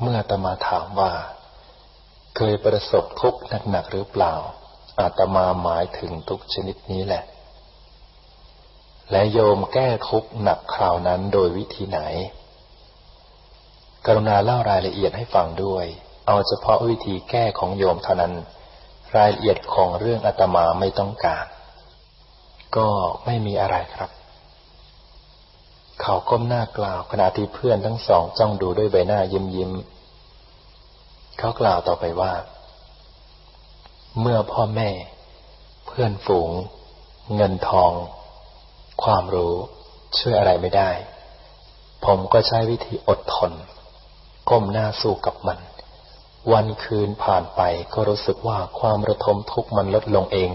เมื่อตมาถามว่า เคยประสบทุกข์หนักๆหรือเปล่า อาตมาหมายถึงทุกชนิดนี้แหละ และโยมแก้ทุกข์หนักคราวนั้นโดยวิธีไหน กรุณาเล่ารายละเอียดให้ฟังด้วย เอาเฉพาะวิธีแก้ของโยมเท่านั้น รายละเอียดของเรื่องอาตมาไม่ต้องการ ก็ไม่มีอะไรครับ เขาก้มหน้ากล่าวขณะที่เพื่อนทั้งสองจ้องดูด้วยใบหน้ายิ้มยิ้มเขากล่าวต่อไปว่า เมื่อพ่อแม่ เพื่อนฝูง เงินทอง ความรู้ช่วยอะไรไม่ได้ ผมก็ใช้วิธีอดทน ก้มหน้าสู้กับมัน วันคืนผ่านไปก็รู้สึกว่าความระทมทุกข์มันลดลงเอง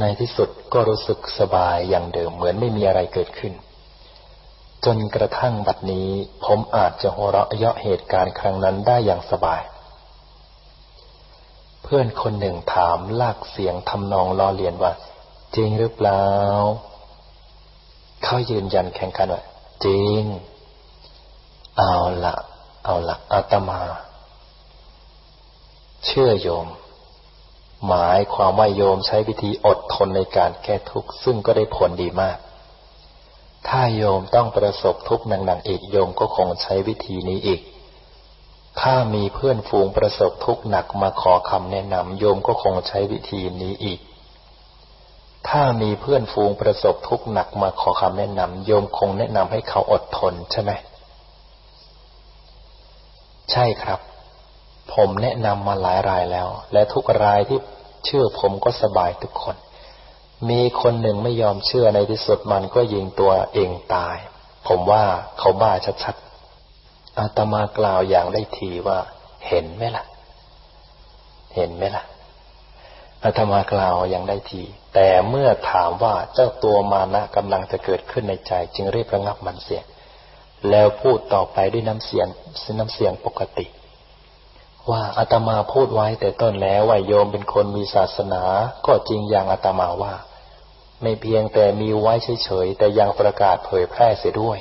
ในที่สุดก็รู้สึกสบายอย่างเดิมเหมือนไม่มีอะไรเกิดขึ้น จนกระทั่งบัดนี้ผมอาจจะหัวเราะเยาะเหตุการณ์ครั้งนั้นได้อย่างสบาย เพื่อนคนหนึ่งถามลากเสียงทำนองล้อเลียนว่า จริงหรือเปล่า เขายืนยันแข่งกันว่าจริง เอาละเอาละอาตมา เชื่อโยม หมายความว่าโยมใช้วิธีอดทนในการแก้ทุกข์ซึ่งก็ได้ผลดีมาก ถ้าโยมต้องประสบทุกข์หนักๆอีกโยมก็คงใช้วิธีนี้อีก ถ้ามีเพื่อนฝูงประสบทุกข์หนักมาขอคำแนะนำโยมก็คงใช้วิธีนี้อีก ถ้ามีเพื่อนฝูงประสบทุกข์หนักมาขอคำแนะนำโยมคงแนะนำให้เขาอดทนใช่ไหมใช่ครับ ผมแนะนำมาหลายรายแล้ว และทุกรายที่เชื่อผมก็สบายทุกคน มีคนหนึ่งไม่ยอมเชื่อในที่สุดมันก็ยิงตัวเองตาย ผมว่าเขาบ้าชัดๆอาตมากล่าวอย่างได้ทีว่า เห็นไหมล่ะ เห็นไหมล่ะอาตมากล่าวอย่างได้ที แต่เมื่อถามว่าเจ้าตัวมานะกำลังจะเกิดขึ้นในใจ จึงรีบระงับมันเสียแล้วพูดต่อไปด้วยน้ำเสียงน้ำเสียงปกติ ว่าอาตมาพูดไว้แต่ต้นแล้วว่าโยมเป็นคนมีศาสนา ก็จริงอย่างอาตมาว่า ไม่เพียงแต่มีไว้เฉยๆแต่ยังประกาศเผยแพร่เสียด้วย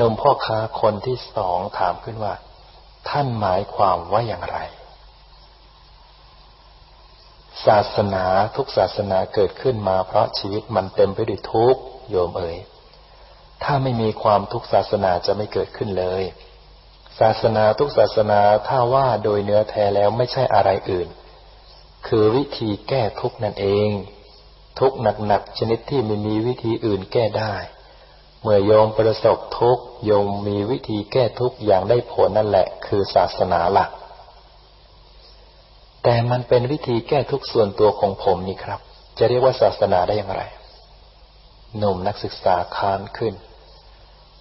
นมพ่อค้าคนที่สองถามขึ้นว่า ท่านหมายความว่าอย่างไร ศาสนาทุกศาสนาเกิดขึ้นมาเพราะชีวิตมันเต็มไปด้วยทุกข์โยมเอ๋ยถ้าไม่มีความทุกศาสนาจะไม่เกิดขึ้นเลย ศาสนาทุกศาสนาถ้าว่าโดยเนื้อแท้แล้วไม่ใช่อะไรอื่น คือวิธีแก้ทุกนั่นเอง ทุกหนักๆชนิดที่ไม่มีวิธีอื่นแก้ได้ เมื่อโยมประสบทุกโยมมีวิธีแก้ทุกอย่างได้ผลนั่นแหละ คือศาสนาหลัก แต่มันเป็นวิธีแก้ทุกส่วนตัวของผมนี่ครับ จะเรียกว่าศาสนาได้อย่างไรหนุ่มนักศึกษาคานขึ้น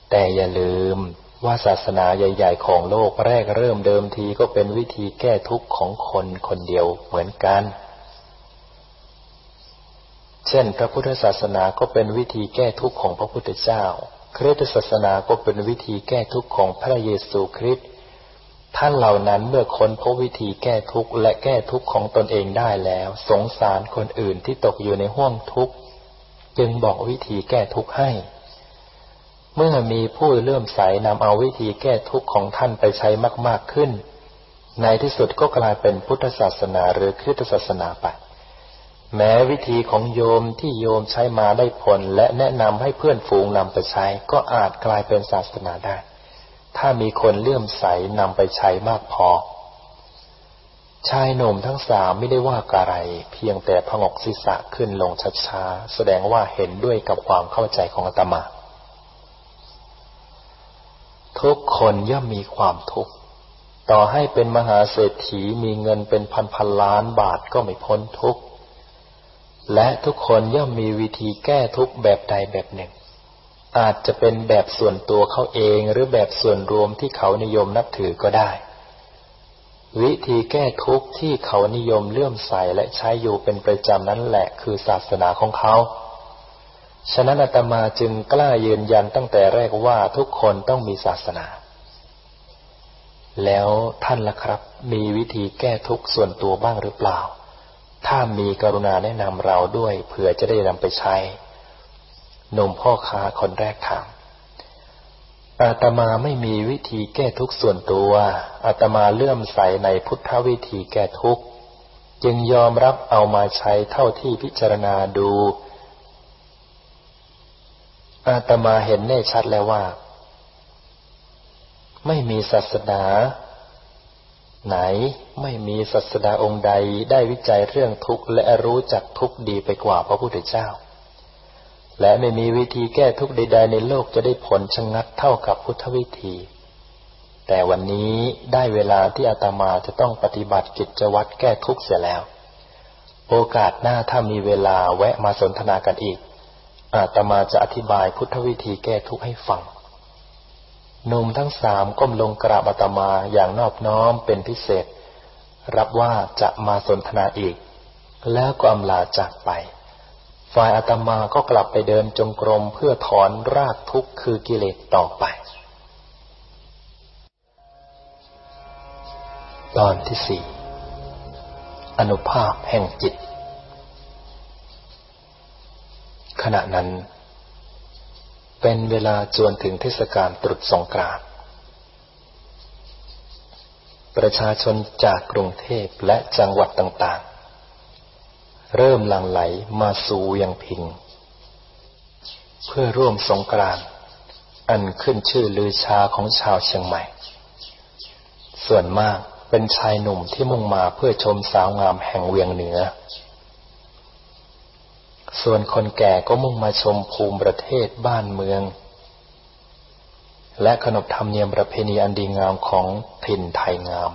แต่อย่าลืม ว่าศาสนาใหญ่ ๆ ของโลกแรกเริ่มเดิมทีก็เป็นวิธีแก้ทุกข์ของคนคนเดียวเหมือนกัน เช่น พระพุทธศาสนาก็เป็นวิธีแก้ทุกข์ของพระพุทธเจ้า คริสตศาสนาก็เป็นวิธีแก้ทุกข์ของพระเยซูคริสต์ท่านเหล่านั้นเมื่อค้นพบวิธีแก้ทุกข์และแก้ทุกข์ของตนเองได้แล้ว สงสารคนอื่นที่ตกอยู่ในห้วงทุกข์ จึงบอกวิธีแก้ทุกข์ให้ เมื่อมีผู้เลื่อมใสนำเอาวิธีแก้ทุกข์ของท่านไปใช้มากๆขึ้น ในที่สุดก็กลายเป็นพุทธศาสนาหรือคริสตศาสนาไป แม้วิธีของโยมที่โยมใช้มาได้ผล และแนะนำให้เพื่อนฝูงนำไปใช้ ก็อาจกลายเป็นศาสนาได้ ถ้ามีคนเลื่อมใสนำไปใช้มากพอ ชายหนุ่มทั้งสามไม่ได้ว่าอะไร เพียงแต่พงกศีรษะขึ้นลงช้าๆแสดงว่าเห็นด้วยกับความเข้าใจของอาตมา ทุกคนย่อมมีความทุกข์ ต่อให้เป็นมหาเศรษฐีมีเงินเป็นพันพันล้านบาทก็ไม่พ้นทุกข์ และทุกคนย่อมมีวิธีแก้ทุกข์แบบใดแบบหนึ่ง อาจจะเป็นแบบส่วนตัวเขาเองหรือแบบส่วนรวมที่เขานิยมนับถือก็ได้ วิธีแก้ทุกข์ที่เขานิยมเลื่อมใสและใช้อยู่เป็นประจำนั้นแหละคือศาสนาของเขา ฉะนั้นอาตมาจึงกล้ายืนยันตั้งแต่แรกว่าทุกคนต้องมีศาสนา แล้วท่านล่ะครับ มีวิธีแก้ทุกส่วนตัวบ้างหรือเปล่า ถ้ามีกรุณาแนะนำเราด้วยเผื่อจะได้นำไปใช้นมพ่อค้าคนแรกถามอาตมาไม่มีวิธีแก้ทุกส่วนตัวอาตมาเลื่อมใสในพุทธวิธีแก้ทุกจึงยอมรับเอามาใช้เท่าที่พิจารณาดู อาตมาเห็นแน่ชัดแล้วว่า ไม่มีศาสนา ไหนไม่มีศาสดาองค์ใดได้วิจัยเรื่องทุกข์และรู้จักทุกข์ดีไปกว่าพระพุทธเจ้า และไม่มีวิธีแก้ทุกข์ใด ๆ ในโลกจะได้ผลชะงัดเท่ากับพุทธวิธี แต่วันนี้ได้เวลาที่อาตมาจะต้องปฏิบัติกิจวัตรแก้ทุกข์เสียแล้ว โอกาสหน้าถ้ามีเวลาแวะมาสนทนากันอีก อาตมาจะอธิบายพุทธวิธีแก้ทุกข์ให้ฟังหนุ่มทั้งสามก้มลงกราบอาตมาอย่างนอบน้อมเป็นพิเศษ รับว่าจะมาสนทนาอีก แล้วก็อำลาจากไป ฝ่ายอาตมาก็กลับไปเดินจงกรมเพื่อถอนรากทุกข์คือกิเลสต่อไป ตอนที่สี่อนุภาพแห่งจิต ขณะนั้น เป็นเวลาจวนถึงเทศกาลตรุษสงกรานต์ประชาชนจากกรุงเทพและจังหวัดต่างๆ เริ่มหลั่งไหลมาสู่เวียงพิง เพื่อร่วมสงกรานต์อันขึ้นชื่อลือชาของชาวเชียงใหม่ ส่วนมากเป็นชายหนุ่มที่มุ่งมาเพื่อชมสาวงามแห่งเวียงเหนือ ส่วนคนแก่ก็มุ่งมาชมภูมิประเทศบ้านเมือง และขนบธรรมเนียมประเพณีอันดีงามของถิ่นไทยงาม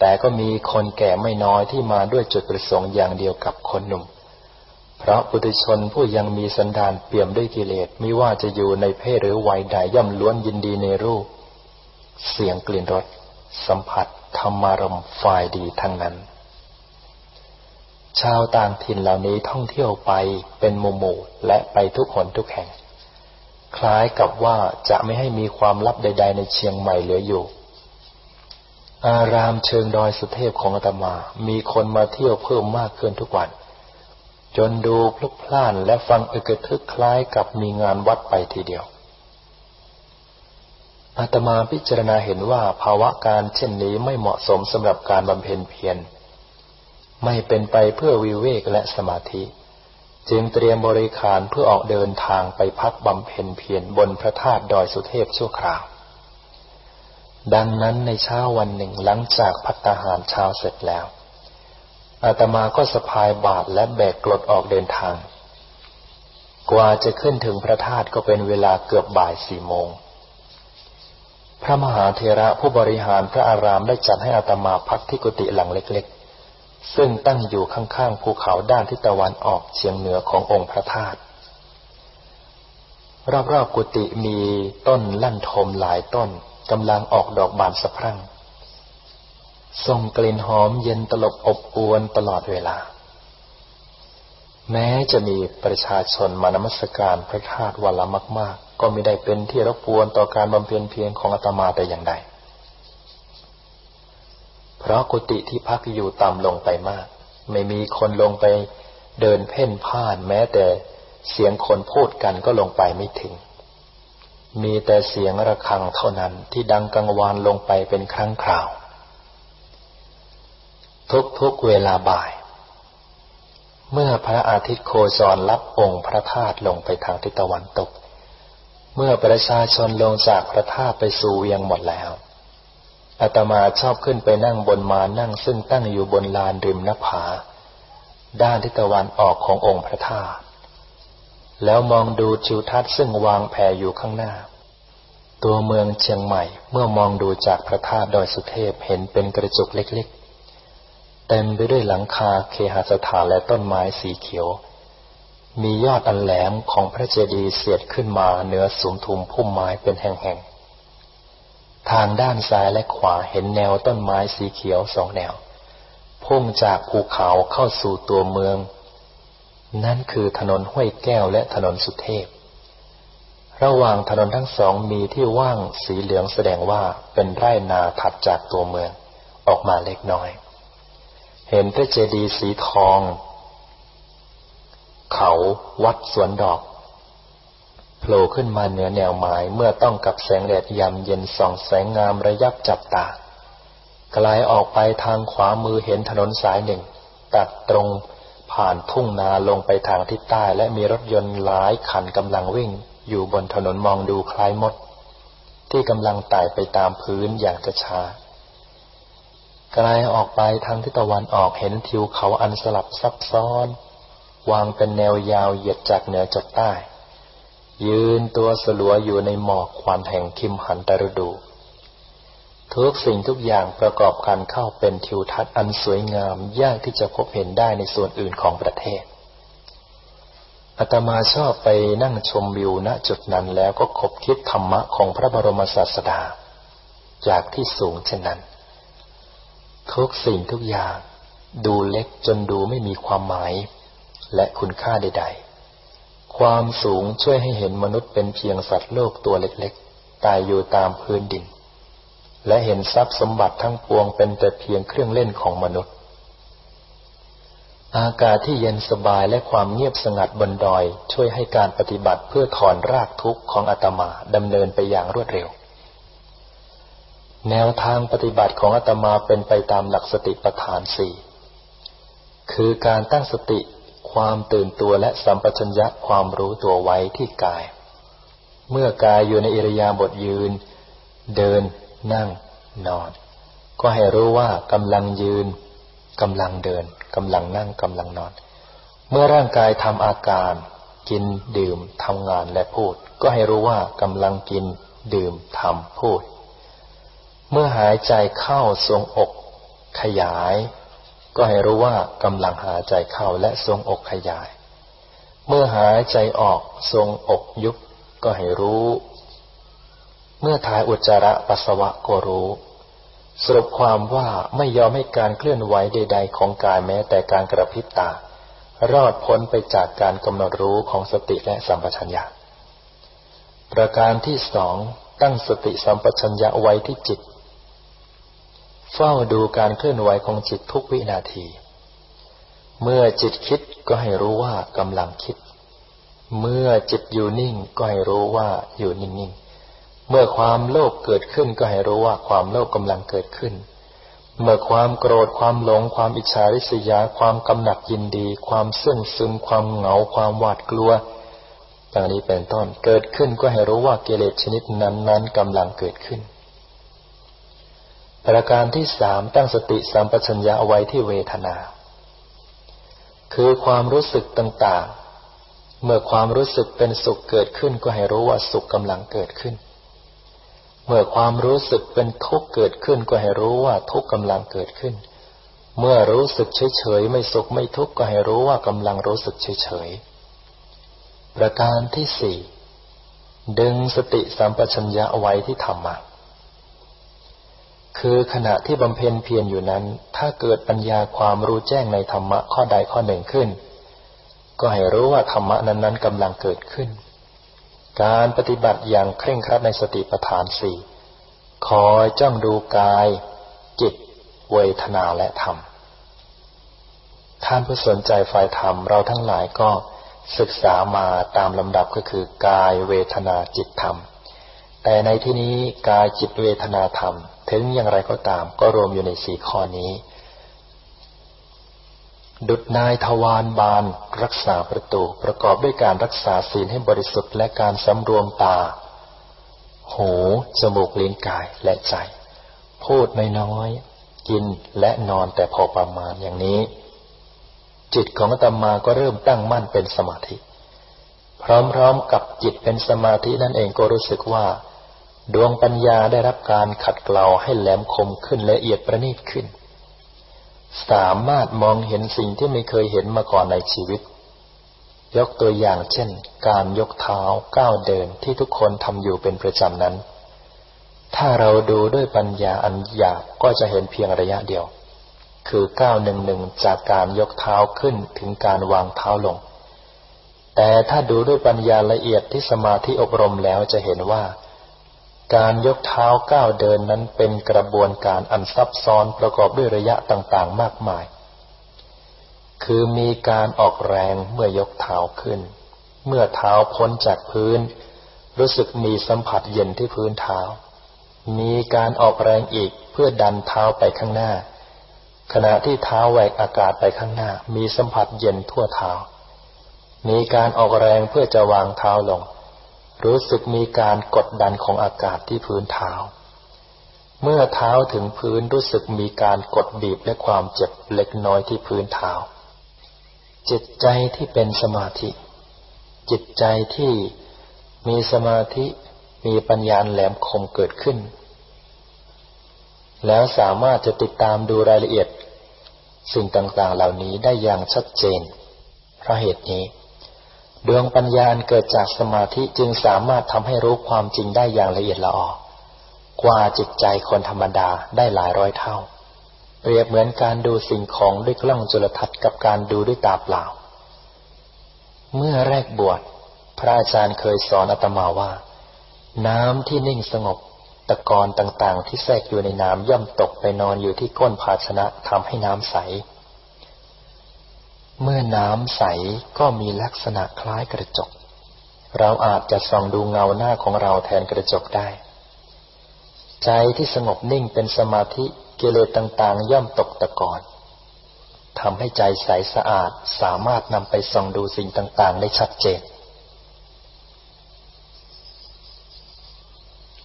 แต่ก็มีคนแก่ไม่น้อยที่มาด้วยจุดประสงค์อย่างเดียวกับคนหนุ่ม เพราะปุถุชนผู้ยังมีสันดานเปี่ยมด้วยกิเลสไม่ว่าจะอยู่ในเพศหรือวัยใดย่อมล้วนยินดีในรูป เสียงกลิ่นรสสัมผัสธรรมารมฝ่ายดีทั้งนั้น ชาวต่างถิ่นเหล่านี้ท่องเที่ยวไปเป็นหมู่ๆและไปทุกหนทุกแห่ง คล้ายกับว่าจะไม่ให้มีความลับใด ๆ ในเชียงใหม่เหลืออยู่ อารามเชิงดอยสุเทพของอาตมา มีคนมาเที่ยวเพิ่มมากขึ้นทุกวัน จนดูพลุกพล่านและฟังอึกทึกคล้ายกับมีงานวัดไปทีเดียวอาตมาพิจารณาเห็นว่าภาวะการเช่นนี้ไม่เหมาะสมสำหรับการบำเพ็ญเพียร ไม่เป็นไปเพื่อวิเวกและสมาธิ จึงเตรียมบริขารเพื่อออกเดินทางไปพักบำเพ็ญเพียรบนพระธาตุดอยสุเทพชั่วคราว ดังนั้นในเช้าวันหนึ่งหลังจากพัตหารเช้าเสร็จแล้ว อาตมาก็สะพายบาทและแบกกรดออกเดินทาง กว่าจะขึ้นถึงพระธาตุก็เป็นเวลาเกือบบ่ายสี่โมงพระมหาเทระผู้บริหารพระอารามได้จัดให้อาตมาพักที่กุฏิหลังเล็ก ซึ่งตั้งอยู่ข้างๆภูเขาด้านทิศตะวันออกเฉียงเหนือขององค์พระธาตุรอบๆกุฏิมีต้นลั่นทมหลายต้นกำลังออกดอกบานสะพรั่งส่งกลิ่นหอมเย็นตลบอบอวนตลอดเวลา แม้จะมีประชาชนมานมัสการพระธาตุวันละมาก ๆ ก็ไม่ได้เป็นที่รบกวนต่อการบำเพ็ญเพียรของอาตมาแต่อย่างใด เพราะกุฏิที่พักอยู่ต่ำลงไปมาก ไม่มีคนลงไปเดินเพ่นพ่านแม้แต่เสียงคนพูดกันก็ลงไปไม่ถึง มีแต่เสียงระฆังเท่านั้นที่ดังกังวานลงไปเป็นครั้งคราว ทุกๆเวลาบ่าย เมื่อพระอาทิตย์โคจรรับองค์พระธาตุลงไปทางทิศตะวันตก เมื่อประชาชนลงจากพระธาตุไปสู่เวียงหมดแล้ว อาตมาชอบขึ้นไปนั่งบนมานั่งซึ่งตั้งอยู่บนลานริมนภา ด้านทิศตะวันออกขององค์พระธาตุแล้วมองดูทิวทัศน์ซึ่งวางแผ่อยู่ข้างหน้า ตัวเมืองเชียงใหม่เมื่อมองดูจากพระธาตุดอยสุเทพเห็นเป็นกระจุกเล็กๆ เต็มไปด้วยหลังคาเคหสถานและต้นไม้สีเขียว มียอดอันแหลมของพระเจดีย์เสียดขึ้นมาเหนือสูงทุมพุ่มไม้เป็นแห่งๆ ทางด้านซ้ายและขวาเห็นแนวต้นไม้สีเขียวสองแนว พุ่งจากภูเขาเข้าสู่ตัวเมือง นั่นคือถนนห้วยแก้วและถนนสุเทพ ระหว่างถนนทั้งสองมีที่ว่างสีเหลืองแสดงว่าเป็นไร่นาถัดจากตัวเมืองออกมาเล็กน้อย เห็นพระเจดีย์สีทอง เขาวัดสวนดอก โผล่ขึ้นมาเหนือแนวไม้เมื่อต้องกับแสงแดดยามเย็นส่องแสงงามระยับจับตาไกลออกไปทางขวามือเห็นถนนสายหนึ่ง ตัดตรงผ่านทุ่งนาลงไปทางทิศใต้และมีรถยนต์หลายคันกำลังวิ่ง อยู่บนถนนมองดูคล้ายมด ที่กำลังไต่ไปตามพื้นอย่างช้าไกลออกไปทางทิศตะวันออกเห็นทิวเขาอันสลับซับซ้อน วางเป็นแนวยาวเหยียดจากเหนือจดใต้ ยืนตัวสลัวอยู่ในหมอกควันแห่งคิมหันตรดู ทุกสิ่งทุกอย่างประกอบกันเข้าเป็นทิวทัศน์อันสวยงามยากที่จะพบเห็นได้ในส่วนอื่นของประเทศอาตมาชอบไปนั่งชมวิวณจุดนั้นแล้วก็คบคิดธรรมะของพระบรมศาสดา จากที่สูงเช่นนั้น ทุกสิ่งทุกอย่าง ดูเล็กจนดูไม่มีความหมาย และคุณค่าใด ๆ ความสูงช่วยให้เห็นมนุษย์เป็นเพียงสัตว์โลกตัวเล็กๆ ตายอยู่ตามพื้นดิน และเห็นทรัพย์สมบัติทั้งปวงเป็นแต่เพียงเครื่องเล่นของมนุษย์ อากาศที่เย็นสบายและความเงียบสงัดบนดอย ช่วยให้การปฏิบัติเพื่อถอนรากทุกข์ของอาตมาดำเนินไปอย่างรวดเร็ว แนวทางปฏิบัติของอาตมาเป็นไปตามหลักสติปัฏฐานสี่คือการตั้งสติ ความตื่นตัวและสัมปชัญญะความรู้ตัวไว้ที่กาย เมื่อกายอยู่ในอิริยาบถยืน เดิน นั่ง นอน ก็ให้รู้ว่ากำลังยืนกำลังเดินกำลังนั่งกำลังนอน เมื่อร่างกายทำอาการ กินดื่มทำงานและพูด ก็ให้รู้ว่ากำลังกิน ดื่มทำพูด เมื่อหายใจเข้าทรงอก ขยาย ก็ให้รู้ว่ากำลังหายใจเข้าและทรงอกขยาย เมื่อหายใจออกทรงอกยุบก็ให้รู้ เมื่อถ่ายอุจจาระปัสสาวะก็รู้ สรุปความว่าไม่ยอมให้การเคลื่อนไหวใด ๆ ของกายแม้แต่การกระพริบตา รอดพ้นไปจากการกำหนดรู้ของสติและสัมปชัญญะ ประการที่สองตั้งสติสัมปชัญญะไว้ที่จิต เฝ้าดูการเคลื่อนไหวของจิตทุกวินาที เมื่อจิตคิดก็ให้รู้ว่ากำลังคิด เมื่อจิตอยู่นิ่งก็ให้รู้ว่าอยู่นิ่งๆ เมื่อความโลภเกิดขึ้นก็ให้รู้ว่าความโลภกำลังเกิดขึ้น เมื่อความโกรธความหลง ความอิจฉาริษยา ความกำหนัดยินดี ความเสื่องซึม ความเหงา ความหวาดกลัวอย่างนี้เป็นต้นเกิดขึ้นก็ให้รู้ว่ากิเลสชนิดนั้นๆกำลังเกิดขึ้น ประการที่สามตั้งสติสัมปชัญญะเอาไว้ที่เวทนา คือความรู้สึกต่างๆ เมื่อความรู้สึกเป็นสุขเกิดขึ้นก็ให้รู้ว่าสุขกำลังเกิดขึ้น เมื่อความรู้สึกเป็นทุกข์เกิดขึ้นก็ให้รู้ว่าทุกข์กำลังเกิดขึ้น เมื่อรู้สึกเฉยๆไม่สุขไม่ทุกข์ก็ให้รู้ว่ากำลังรู้สึกเฉยๆประการที่สี่ดึงสติสัมปชัญญะไว้ที่ธรรมะ คือขณะที่บำเพ็ญเพียรอยู่นั้น ถ้าเกิดปัญญาความรู้แจ้งในธรรมะข้อใดข้อหนึ่งขึ้น ก็ให้รู้ว่าธรรมะนั้นๆกำลังเกิดขึ้น การปฏิบัติอย่างเคร่งครัดในสติปัฏฐานสี่คอยจ้องดูกาย จิต เวทนาและธรรม ท่านผู้สนใจฝ่ายธรรมเราทั้งหลายก็ศึกษามาตามลำดับก็คือกายเวทนาจิตธรรม แต่ในที่นี้กายจิตเวทนาธรรม ถึงอย่างไรก็ตาม ก็รวมอยู่ในสี่ข้อนี้ ดุดนายทวารบาน รักษาประตูประกอบด้วยการรักษาศีลให้บริสุทธิ์และการสำรวมตา หูจมูกลิ้นกายและใจ พูดน้อยๆกินและนอนแต่พอประมาณอย่างนี้ จิตของอาตมาก็เริ่มตั้งมั่นเป็นสมาธิ พร้อมๆกับจิตเป็นสมาธินั่นเองก็รู้สึกว่า ดวงปัญญาได้รับการขัดเกลาให้แหลมคมขึ้นละเอียดประณีตขึ้น สามารถมองเห็นสิ่งที่ไม่เคยเห็นมาก่อนในชีวิต ยกตัวอย่างเช่น การยกเท้าก้าวเดินที่ทุกคนทำอยู่เป็นประจำนั้น ถ้าเราดูด้วยปัญญาอันหยาบก็จะเห็นเพียงระยะเดียว คือก้าวหนึ่งหนึ่งจากการยกเท้าขึ้นถึงการวางเท้าลง แต่ถ้าดูด้วยปัญญาละเอียดที่สมาธิอบรมแล้วจะเห็นว่า การยกเท้าก้าวเดินนั้นเป็นกระบวนการอันซับซ้อนประกอบด้วยระยะต่างๆ มากมาย คือมีการออกแรงเมื่อยกเท้าขึ้น เมื่อเท้าพ้นจากพื้น รู้สึกมีสัมผัสเย็นที่พื้นเท้า มีการออกแรงอีกเพื่อดันเท้าไปข้างหน้า ขณะที่เท้าแหวกอากาศไปข้างหน้า มีสัมผัสเย็นทั่วเท้า มีการออกแรงเพื่อจะวางเท้าลง รู้สึกมีการกดดันของอากาศที่พื้นเท้า เมื่อเท้าถึงพื้นรู้สึกมีการกดบีบและความเจ็บเล็กน้อยที่พื้นเท้า จิตใจที่เป็นสมาธิ จิตใจที่มีสมาธิมีปัญญาแหลมคมเกิดขึ้น แล้วสามารถจะติดตามดูรายละเอียด สิ่งต่างๆเหล่านี้ได้อย่างชัดเจนเพราะเหตุนี้ ดวงปัญญาเกิดจากสมาธิจึงสามารถทำให้รู้ความจริงได้อย่างละเอียดละออกว่าจิตใจคนธรรมดาได้หลายร้อยเท่า เปรียบเหมือนการดูสิ่งของด้วยกล้องจุลทรรศน์กับการดูด้วยตาเปล่า เมื่อแรกบวชพระอาจารย์เคยสอนอาตมาว่า น้ำที่นิ่งสงบตะกอนต่างๆ ที่แทรกอยู่ในน้ำย่อมตกไปนอนอยู่ที่ก้นภาชนะทำให้น้ำใส เมื่อน้ำใสก็มีลักษณะคล้ายกระจก เราอาจจะส่องดูเงาหน้าของเราแทนกระจกได้ ใจที่สงบนิ่งเป็นสมาธิกิเลสต่างๆ ย่อมตกตะกอนทำให้ใจใสสะอาดสามารถนำไปส่องดูสิ่งต่างๆ ได้ชัดเจน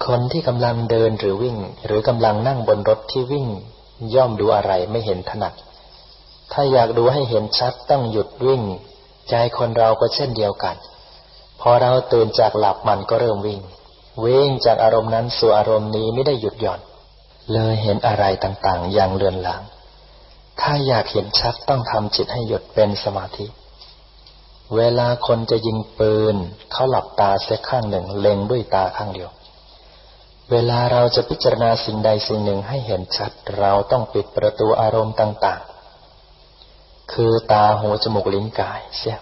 คนที่กำลังเดินหรือวิ่ง หรือกำลังนั่งบนรถที่วิ่ง ย่อมดูอะไรไม่เห็นถนัด ถ้าอยากดูให้เห็นชัดต้องหยุดวิ่ง ใจคนเราก็เช่นเดียวกัน พอเราตื่นจากหลับมันก็เริ่มวิ่ง วิ่งจากอารมณ์นั้นสู่อารมณ์นี้ไม่ได้หยุดหย่อน เลยเห็นอะไรต่างๆ อย่างเลือนลาง ถ้าอยากเห็นชัดต้องทำจิตให้หยุดเป็นสมาธิ เวลาคนจะยิงปืน เขาหลับตาเสียข้างหนึ่งเล็งด้วยตาข้างเดียวเวลาเราจะพิจารณาสิ่งใดสิ่งหนึ่งให้เห็นชัด เราต้องปิดประตูอารมณ์ต่างๆ คือตาหูจมูกลิ้นกายเสีย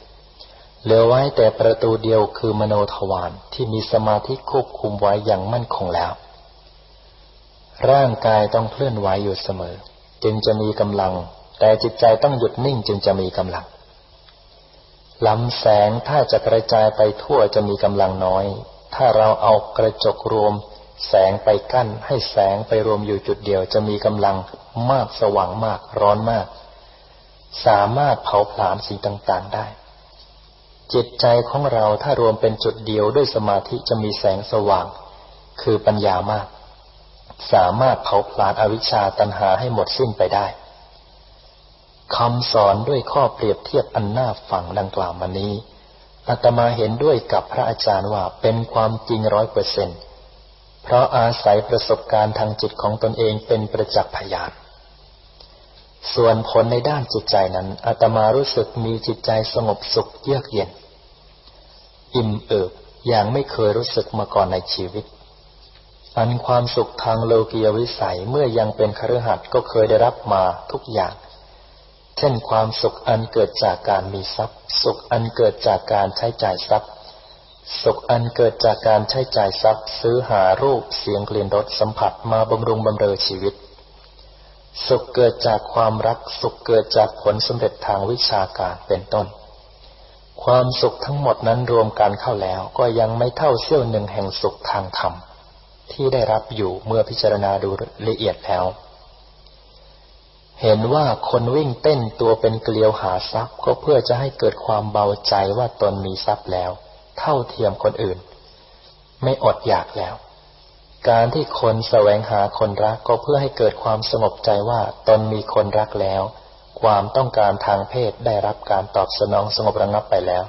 เหลือไว้แต่ประตูเดียวคือมโนทวารที่มีสมาธิควบคุมไว้อย่างมั่นคงแล้ว ร่างกายต้องเคลื่อนไหวอยู่เสมอ จึงจะมีกำลัง แต่จิตใจต้องหยุดนิ่งจึงจะมีกำลังลำแสงถ้าจะกระจายไปทั่วจะมีกำลังน้อย ถ้าเราเอากระจกรวม แสงไปกั้นให้แสงไปรวมอยู่จุดเดียวจะมีกำลังมากสว่างมากร้อนมาก สามารถเผาผลาญสิ่งต่างๆได้ จิตใจของเราถ้ารวมเป็นจุดเดียวด้วยสมาธิจะมีแสงสว่าง คือปัญญามาก สามารถเผาผลาญอวิชชาตันหาให้หมดสิ้นไปได้คำสอนด้วยข้อเปรียบเทียบอันน่าฟังดังกล่าวมานี้อาตมาเห็นด้วยกับพระอาจารย์ว่าเป็นความจริงร้อยเปอร์เซนเพราะอาศัยประสบการณ์ทางจิตของตนเองเป็นประจักษ์พยาน ส่วนผลในด้านจิตใจนั้นอาตมารู้สึกมีจิตใจสงบสุขเยือกเย็น อิ่มเอิบอย่างไม่เคยรู้สึกมาก่อนในชีวิต อันความสุขทางโลกียวิสัยเมื่อยังเป็นคฤหัสถ์ก็เคยได้รับมาทุกอย่าง เช่นความสุขอันเกิดจากการมีทรัพย์ สุขอันเกิดจากการใช้จ่ายทรัพย์ สุขอันเกิดจากการใช้จ่ายทรัพย์ ซื้อหารูปเสียงกลิ่นรสสัมผัสมาบำรุงบำเรอชีวิต สุขเกิดจากความรัก สุขเกิดจากผลสำเร็จทางวิชาการเป็นต้น ความสุขทั้งหมดนั้นรวมกันเข้าแล้วก็ยังไม่เท่าเสี้ยวหนึ่งแห่งสุขทางธรรม ที่ได้รับอยู่เมื่อพิจารณาดูละเอียดแล้ว เห็นว่าคนวิ่งเต้นตัวเป็นเกลียวหาทรัพย์ ก็เพื่อจะให้เกิดความเบาใจว่าตนมีทรัพย์แล้ว เท่าเทียมคนอื่น ไม่อดอยากแล้ว การที่คนแสวงหาคนรักก็เพื่อให้เกิดความสงบใจว่าตนมีคนรักแล้ว ความต้องการทางเพศได้รับการตอบสนองสงบระงับไปแล้ว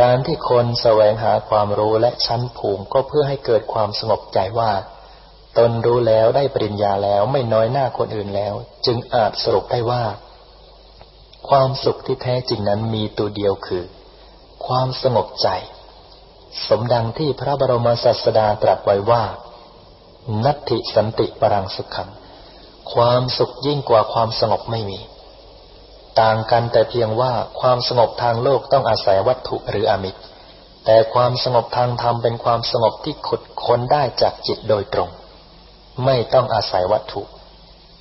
การที่คนแสวงหาความรู้และชั้นภูมิก็เพื่อให้เกิดความสงบใจว่า ตนรู้แล้วได้ปริญญาแล้วไม่น้อยหน้าคนอื่นแล้ว จึงอาจสรุปได้ว่า ความสุขที่แท้จริงนั้นมีตัวเดียวคือ ความสงบใจ สมดังที่พระบรมศาสดาตรัสไว้ว่า นัตถิสันติปรังสุขัง ความสุขยิ่งกว่าความสงบไม่มี ต่างกันแต่เพียงว่าความสงบทางโลกต้องอาศัยวัตถุหรืออมิตร แต่ความสงบทางธรรมเป็นความสงบที่ขุดค้นได้จากจิตโดยตรง ไม่ต้องอาศัยวัตถุ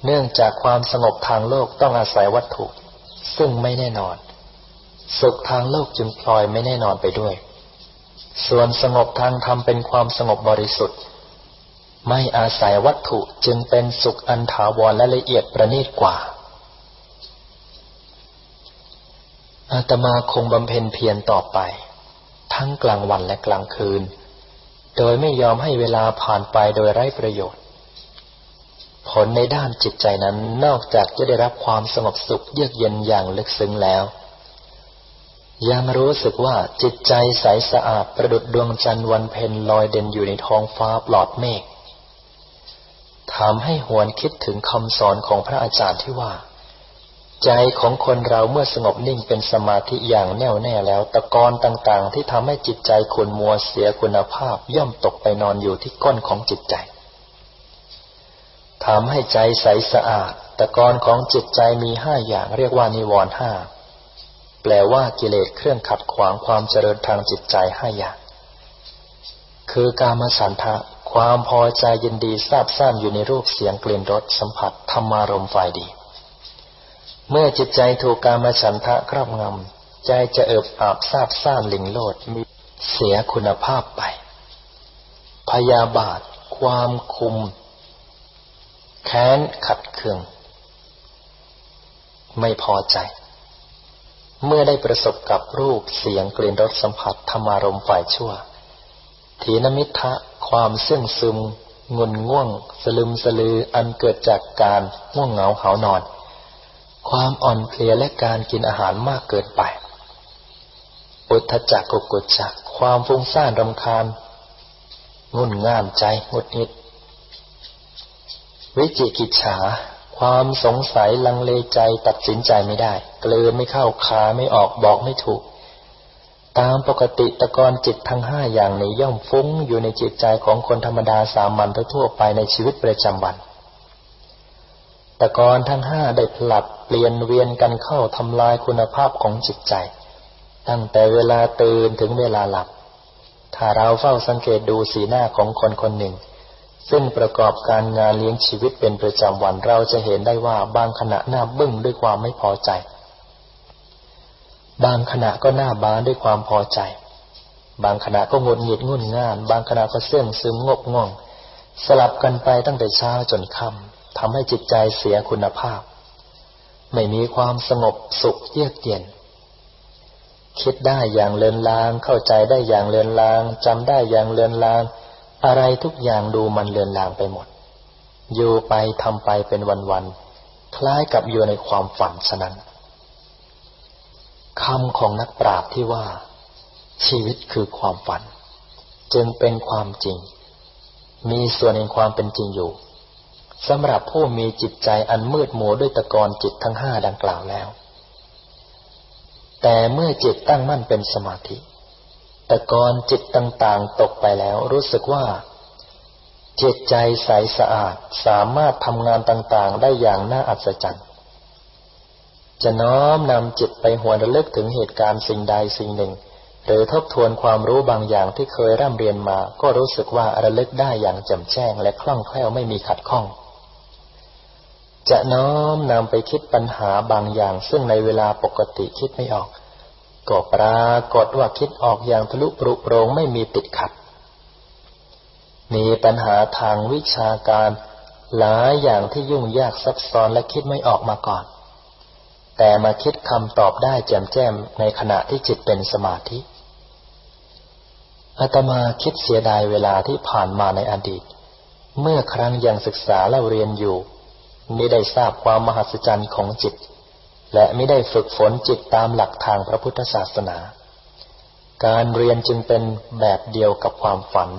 เนื่องจากความสงบทางโลกต้องอาศัยวัตถุ ซึ่งไม่แน่นอน สุขทางโลกจึงพลอยไม่แน่นอนไปด้วย ส่วนสงบทางธรรมเป็นความสงบบริสุทธิ์ ไม่อาศัยวัตถุจึงเป็นสุขอันถาวรและละเอียดประณีตกว่า อาตมาคงบำเพ็ญเพียรต่อไป ทั้งกลางวันและกลางคืน โดยไม่ยอมให้เวลาผ่านไปโดยไร้ประโยชน์ ผลในด้านจิตใจนั้นนอกจากจะได้รับความสงบสุขเยือกเย็นอย่างลึกซึ้งแล้ว ยังรู้สึกว่าจิตใจใสสะอาดประดุดดวงจันทร์วันเพ็ญลอยเด่นอยู่ในท้องฟ้าปลอดเมฆทำให้หวนคิดถึงคำสอนของพระอาจารย์ที่ว่า ใจของคนเราเมื่อสงบนิ่งเป็นสมาธิอย่างแน่วแน่แล้วตะกอนต่างๆ ที่ทำให้จิตใจขุนมัวเสียคุณภาพย่อมตกไปนอนอยู่ที่ก้นของจิตใจทำให้ใจใสสะอาด ตะกอนของจิตใจมีห้าอย่างเรียกว่านิวรณ์ห้า แปลว่ากิเลสเครื่องขัดขวางความเจริญทางจิตใจห้าอย่าง คือกามสันทะความพอใจยินดีทราบซ่านอยู่ในรูปเสียงกลิ่นรสสัมผัสธรรมารมฝ่ายดี เมื่อจิตใจถูกกามฉันทะครอบงำใจจะเอิบอาบทราบซ่านหลิงโลดมีเสียคุณภาพไป พยาบาท ความคุม แค้นขัดเคือง ไม่พอใจ เมื่อได้ประสบกับรูปเสียงกลิ่นรสสัมผัสธรรมารมฝ่ายชั่ว ถีนมิทะความเสื่องซึมงุนง่วง สลึมสลืออันเกิดจากการง่วงเหงาเหานอน ความอ่อนเพลียและการกินอาหารมากเกินไป อุทจักกุกุจักความฟุ้งซ่านรำคาญงุนง่านใจหงุดหงิด วิจิกิจฉา ความสงสัยลังเลใจตัดสินใจไม่ได้ เกลืนไม่เข้าคาไม่ออกบอกไม่ถูก ตามปกติตะกอนจิตทั้งห้าอย่างนี้ย่อมฟุ้งอยู่ในจิตใจของคนธรรมดาสามัญทั่วไปในชีวิตประจำวันตะกอนทั้งห้าได้ผลัดเปลี่ยนเวียนกันเข้าทำลายคุณภาพของจิตใจ ตั้งแต่เวลาตื่นถึงเวลาหลับ ถ้าเราเฝ้าสังเกตดูสีหน้าของคนคนหนึ่ง ซึ่งประกอบการงานเลี้ยงชีวิตเป็นประจำวันเราจะเห็นได้ว่าบางขณะหน้าบึ้งด้วยความไม่พอใจ บางขณะก็หน้าบานด้วยความพอใจ บางขณะก็งดหงิดงุ่นง่าน บางขณะก็เสื่องซึมงกง่วง สลับกันไปตั้งแต่เช้าจนค่ำทำให้จิตใจเสียคุณภาพ ไม่มีความสงบสุขเยือกเย็นคิดได้อย่างเลือนลาง เข้าใจได้อย่างเลือนลางจำได้อย่างเลือนลาง อะไรทุกอย่างดูมันเลือนลางไปหมด อยู่ไปทำไปเป็นวันๆ คล้ายกับอยู่ในความฝันฉะนั้นคำของนักปราชญ์ที่ว่า ชีวิตคือความฝัน จึงเป็นความจริง มีส่วนในความเป็นจริงอยู่สำหรับผู้มีจิตใจอันมืดมัวด้วยตะกอนจิตทั้งห้าดังกล่าวแล้ว แต่เมื่อจิตตั้งมั่นเป็นสมาธิ แต่ก่อนจิตต่างๆ ตกไปแล้วรู้สึกว่า จิตใจใสสะอาดสามารถทำงานต่างๆ ได้อย่างน่าอัศจรรย์จะน้อมนำจิตไปหวนระลึกถึงเหตุการณ์สิ่งใดสิ่งหนึ่ง หรือทบทวนความรู้บางอย่างที่เคยร่ำเรียนมา ก็รู้สึกว่าระลึกได้อย่างแจ่มแจ้งและคล่องแคล่วไม่มีขัดข้อง จะน้อมนำไปคิดปัญหาบางอย่าง ซึ่งในเวลาปกติคิดไม่ออก ก็ปรากฏว่าคิดออกอย่างทะลุปรุโปรงไม่มีติดขัด มีปัญหาทางวิชาการหลายอย่างที่ยุ่งยากซับซ้อนและคิดไม่ออกมาก่อน แต่มาคิดคำตอบได้แจ่มแจ้มในขณะที่จิตเป็นสมาธิอาตมาคิดเสียดายเวลาที่ผ่านมาในอดีต เมื่อครั้งยังศึกษาและเรียนอยู่ไม่ได้ทราบความมหัศจรรย์ของจิต และไม่ได้ฝึกฝนจิตตามหลักทางพระพุทธศาสนา การเรียนจึงเป็นแบบเดียวกับความฝัน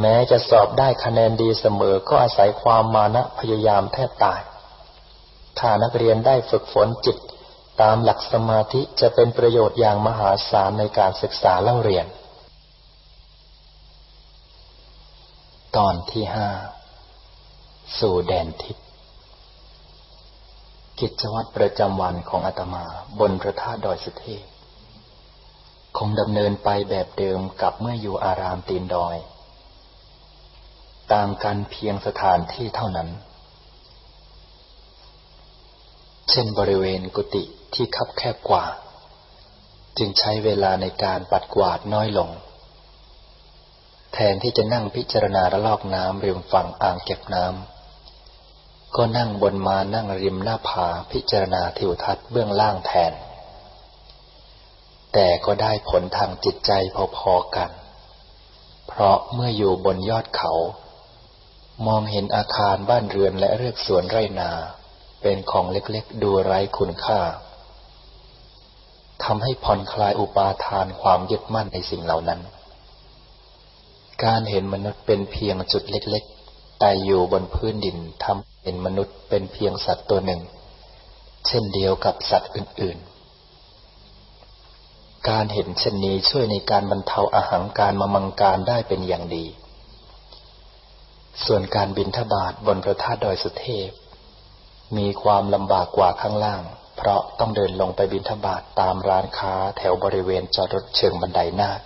แม้จะสอบได้คะแนนดีเสมอก็อาศัยความมานะพยายามแทบตาย ถ้านักเรียนได้ฝึกฝนจิตตามหลักสมาธิจะเป็นประโยชน์อย่างมหาศาลในการศึกษาเล่าเรียน ตอนที่ห้าสู่แดนทิพย์ กิจวัตรประจำวันของอาตมาบนพระธาตุดอยสุเทพคงดำเนินไปแบบเดิมกับเมื่ออยู่อารามตีนดอยต่างกันเพียงสถานที่เท่านั้น เช่นบริเวณกุฏิที่คับแคบกว่า จึงใช้เวลาในการปัดกวาดน้อยลง แทนที่จะนั่งพิจารณาระลอกน้ำริมฝั่งอ่างเก็บน้ำ ก็นั่งบนมานั่งริมหน้าผาพิจารณาทิวทัศน์เบื้องล่างแทน แต่ก็ได้ผลทางจิตใจพอๆกัน เพราะเมื่ออยู่บนยอดเขา มองเห็นอาคารบ้านเรือนและเรือกสวนไรนา เป็นของเล็กๆดูไร้คุณค่าทำให้ผ่อนคลายอุปาทานความยึดมั่นในสิ่งเหล่านั้น การเห็นมนุษย์เป็นเพียงจุดเล็ก แต่อยู่บนพื้นดินทำเห็นมนุษย์เป็นเพียงสัตว์ตัวหนึ่ง เช่นเดียวกับสัตว์อื่น ๆ การเห็นเช่นนี้ช่วยในการบรรเทาอาหางการมามังการได้เป็นอย่างดี ส่วนการบินทบาทบนพระธาตุดอยสุเทพ มีความลำบากกว่าข้างล่าง เพราะต้องเดินลงไปบินทบาทตามร้านค้าแถวบริเวณจอดรถเชิงบันไดนาค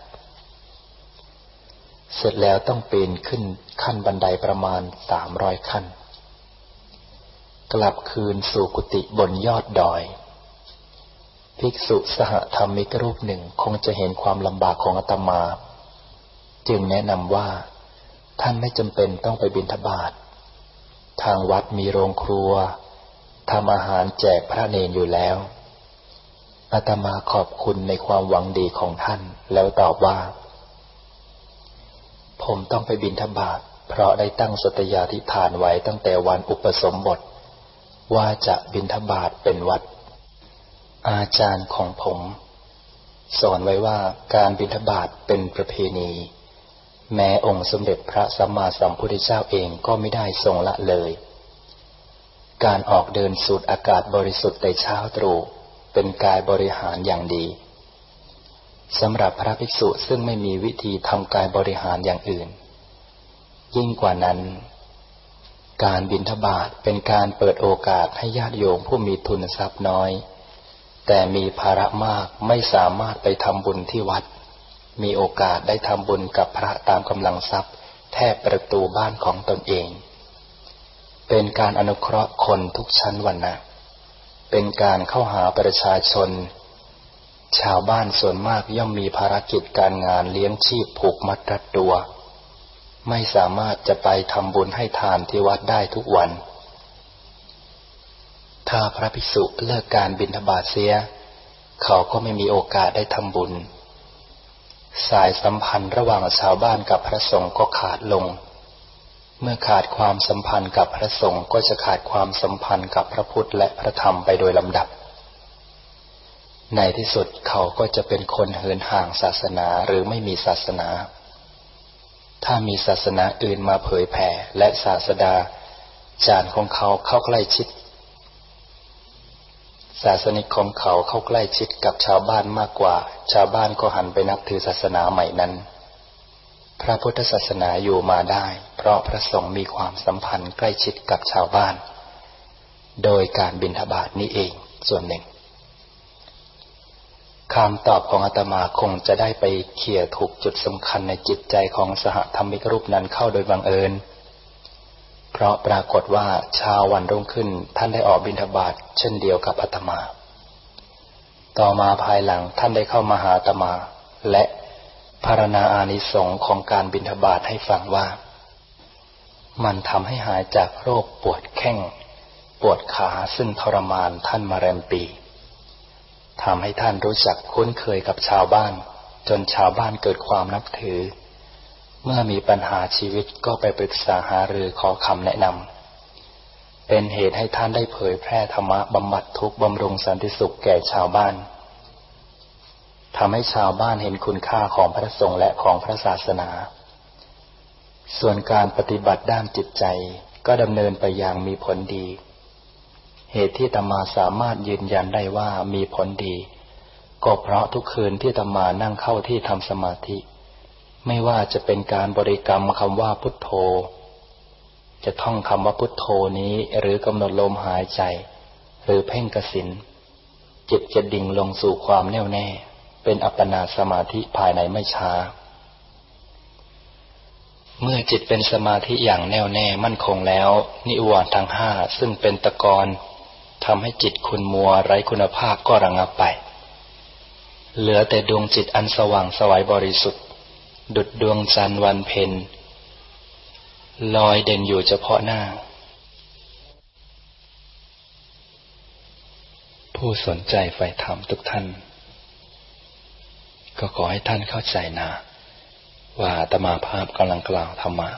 เสร็จแล้วต้องปีนขึ้นขั้นบันไดประมาณสามร้อยขั้น กลับคืนสู่กุฏิบนยอดดอย ภิกษุสหธรรมิกรูปหนึ่งคงจะเห็นความลำบากของอาตมา จึงแนะนำว่า ท่านไม่จำเป็นต้องไปบินทบาททางวัดมีโรงครัวทำอาหารแจกพระเนนอยู่แล้วอาตมาขอบคุณในความหวังดีของท่านแล้วตอบว่า ผมต้องไปบินทบาทเพราะได้ตั้งสตยาธิฐานไว้ตั้งแต่วันอุปสมบท ว่าจะบินทบาทเป็นวัด อาจารย์ของผม สอนไว้ว่าการบินทบาทเป็นประเพณี แม้องค์สมเด็จพระสัมมาสัมพุทธเจ้าเองก็ไม่ได้ทรงละเลย การออกเดินสูดอากาศบริสุทธิ์ในเช้าตรู่เป็นกายบริหารอย่างดี สำหรับพระภิกษุซึ่งไม่มีวิธีทำกายบริหารอย่างอื่น ยิ่งกว่านั้น การบินทบาทเป็นการเปิดโอกาสให้ญาติโยมผู้มีทุนทรัพย์น้อย แต่มีภาระมากไม่สามารถไปทำบุญที่วัด มีโอกาสได้ทำบุญกับพระตามกำลังทรัพย์ แทบประตูบ้านของตนเอง เป็นการอนุเคราะห์คนทุกชั้นวรรณะเป็นการเข้าหาประชาชน ชาวบ้านส่วนมากย่อมมีภารกิจการงานเลี้ยงชีพผูกมัดรัดตัว ไม่สามารถจะไปทำบุญให้ทานที่วัดได้ทุกวัน ถ้าพระภิกษุเลิกการบิณฑบาตเสีย เขาก็ไม่มีโอกาสได้ทำบุญ สายสัมพันธ์ระหว่างชาวบ้านกับพระสงฆ์ก็ขาดลง เมื่อขาดความสัมพันธ์กับพระสงฆ์ก็จะขาดความสัมพันธ์กับพระพุทธและพระธรรมไปโดยลำดับ ในที่สุดเขาก็จะเป็นคนเหินห่างศาสนาหรือไม่มีศาสนา ถ้ามีศาสนาอื่นมาเผยแผ่และศาสดา จารย์ของเขาเข้าใกล้ชิด ศาสนิกของเขาเข้าใกล้ชิดกับชาวบ้านมากกว่า ชาวบ้านก็หันไปนับถือศาสนาใหม่นั้น พระพุทธศาสนาอยู่มาได้ เพราะพระสงฆ์มีความสัมพันธ์ใกล้ชิดกับชาวบ้าน โดยการบินทบาทนี้เองส่วนหนึ่ง คำตอบของอาตมาคงจะได้ไปเขี่ยถูกจุดสำคัญในจิตใจของสหธรรมิกรูปนั้นเข้าโดยบังเอิญ เพราะปรากฏว่าชาววันรุ่งขึ้นท่านได้ออกบินทบาทเช่นเดียวกับอาตมา ต่อมาภายหลังท่านได้เข้ามาหาอาตมา และพารณาอานิสงส์ของการบินทบาทให้ฟังว่า มันทำให้หายจากโรคปวดแข้ง ปวดขาซึ่งทรมานท่านมาแรมปี ทำให้ท่านรู้จักคุ้นเคยกับชาวบ้าน จนชาวบ้านเกิดความนับถือ เมื่อมีปัญหาชีวิตก็ไปปรึกษาหารือขอคำแนะนำเป็นเหตุให้ท่านได้เผยแพร่ธรรมะบำบัดทุกบำรุงสันติสุขแก่ชาวบ้านทำให้ชาวบ้านเห็นคุณค่าของพระสงฆ์และของพระศาสนา ส่วนการปฏิบัติด้านจิตใจก็ดำเนินไปอย่างมีผลดี เหตุที่ตมาสามารถยืนยันได้ว่ามีผลดี ก็เพราะทุกคืนที่ตมานั่งเข้าที่ทำสมาธิ ไม่ว่าจะเป็นการบริกรรมคำว่าพุทโธ จะท่องคำว่าพุทโธนี้หรือกำหนดลมหายใจ หรือเพ่งกสินจิตจะดิ่งลงสู่ความแน่วแน่ เป็นอัปปนาสมาธิภายในไม่ช้า เมื่อจิตเป็นสมาธิอย่างแน่วแน่มั่นคงแล้ว นิวรณ์ทั้งห้าซึ่งเป็นตะกอน ทำให้จิตคุณมัวไร้คุณภาพก็ระงับไป เหลือแต่ดวงจิตอันสว่างสวัยบริสุทธิ์ ดุดดวงจันทร์วันเพ็ญลอยเด่นอยู่เฉพาะหน้า ผู้สนใจใฝ่ธรรมทุกท่าน ก็ขอให้ท่านเข้าใจนะ ว่าตมาภาพกำลังกล่าวธรรมะ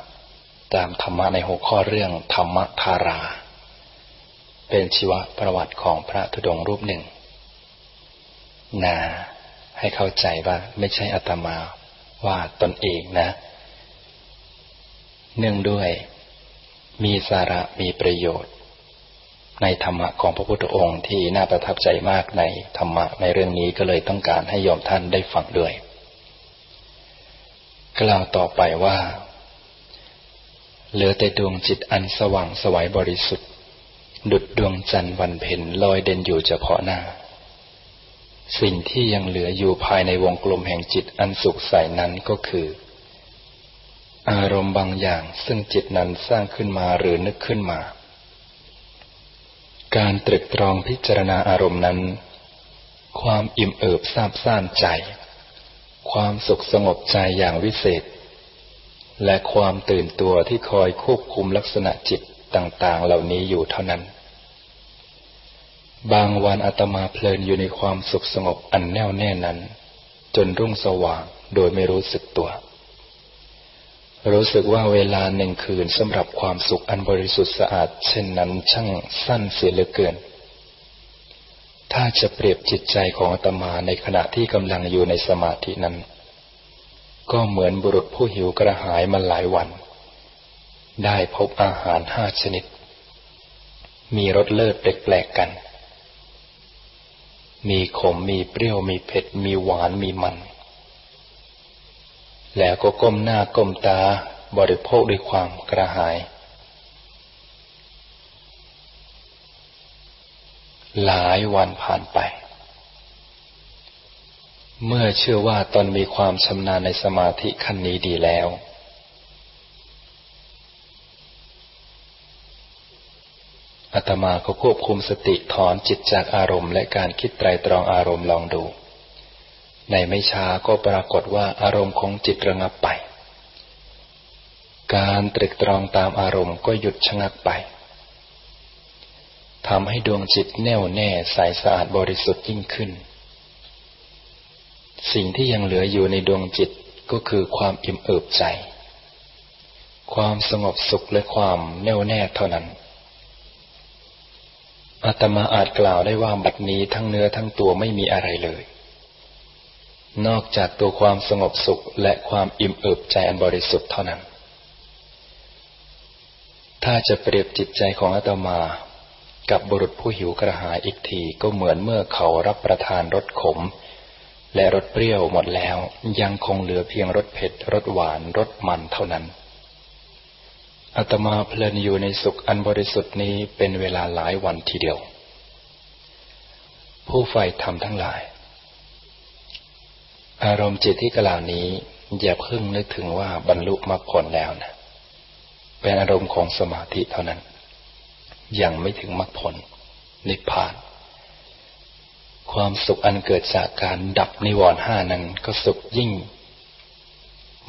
ตามธรรมะในหัวข้อเรื่องธรรมทารา เป็นชีวประวัติของพระธุดงรูปหนึ่ง นาให้เข้าใจว่าไม่ใช่อัตมาว่าตนเองนะ เนื่องด้วยมีสาระมีประโยชน์ ในธรรมะของพระพุทธองค์ที่น่าประทับใจมากในธรรมะในเรื่องนี้ก็เลยต้องการให้ยอมท่านได้ฟังด้วย กล่าวต่อไปว่า เหลือแต่ดวงจิตอันสว่างสวัยบริสุทธิ์ ดุดดวงจันทร์วันเพ็ญลอยเด่นอยู่เฉพาะหน้า สิ่งที่ยังเหลืออยู่ภายในวงกลมแห่งจิตอันสุขใสนั้นก็คือ อารมณ์บางอย่างซึ่งจิตนั้นสร้างขึ้นมาหรือนึกขึ้นมา การตรึกตรองพิจารณาอารมณ์นั้น ความอิ่มเอิบซาบซ่านใจ ความสุขสงบใจอย่างวิเศษ และความตื่นตัวที่คอยควบคุมลักษณะจิตต่างๆ เหล่านี้อยู่เท่านั้น บางวันอาตมาเพลินอยู่ในความสุขสงบอันแน่วแน่นั้น จนรุ่งสว่างโดยไม่รู้สึกตัว รู้สึกว่าเวลาหนึ่งคืนสำหรับความสุขอันบริสุทธิ์สะอาด เช่นนั้นช่างสั้นเสียเหลือเกิน ถ้าจะเปรียบจิตใจของอาตมาในขณะที่กำลังอยู่ในสมาธินั้น ก็เหมือนบุรุษผู้หิวกระหายมาหลายวัน ได้พบอาหารห้าชนิด มีรสเลิศแปลกๆกัน มีขมมีเปรี้ยวมีเผ็ด มีหวานมีมัน แล้วก็ก้มหน้าก้มตาบริโภคด้วยความกระหาย หลายวันผ่านไป เมื่อเชื่อว่าตนมีความชำนาญในสมาธิขั้นนี้ดีแล้ว อาตมาก็ควบคุมสติถอนจิตจากอารมณ์ และการคิดไตรตรองอารมณ์ลองดู ในไม่ช้าก็ปรากฏว่าอารมณ์ของจิตระงับไป การตรึกตรองตามอารมณ์ก็หยุดชะงักไปทำให้ดวงจิตแน่วแน่ใสสะอาดบริสุทธิ์ยิ่งขึ้น สิ่งที่ยังเหลืออยู่ในดวงจิตก็คือความอิ่มเอิบใจ ความสงบสุขและความแน่วแน่เท่านั้น อาตมาอาจกล่าวได้ว่าบัดนี้ทั้งเนื้อทั้งตัวไม่มีอะไรเลย นอกจากตัวความสงบสุขและความอิ่มเอิบใจอันบริสุทธิ์เท่านั้น ถ้าจะเปรียบจิตใจของอาตมากับบุรุษผู้หิวกระหายอีกทีก็เหมือนเมื่อเขารับประทานรสขม และรสเปรี้ยวหมดแล้ว ยังคงเหลือเพียงรสเผ็ดรสหวานรสมันเท่านั้น อาตมาเพลินอยู่ในสุขอันบริสุทธิ์นี้เป็นเวลาหลายวันทีเดียว ผู้ใฝ่ธรรมทั้งหลาย อารมณ์จิตที่กล่าวนี้อย่าเพิ่งนึกถึงว่าบรรลุมรรคผลแล้วนะ เป็นอารมณ์ของสมาธิเท่านั้น ยังไม่ถึงมรรคผล นิพพาน ความสุขอันเกิดจากการดับนิวรณ์ห้านั้นก็สุขยิ่ง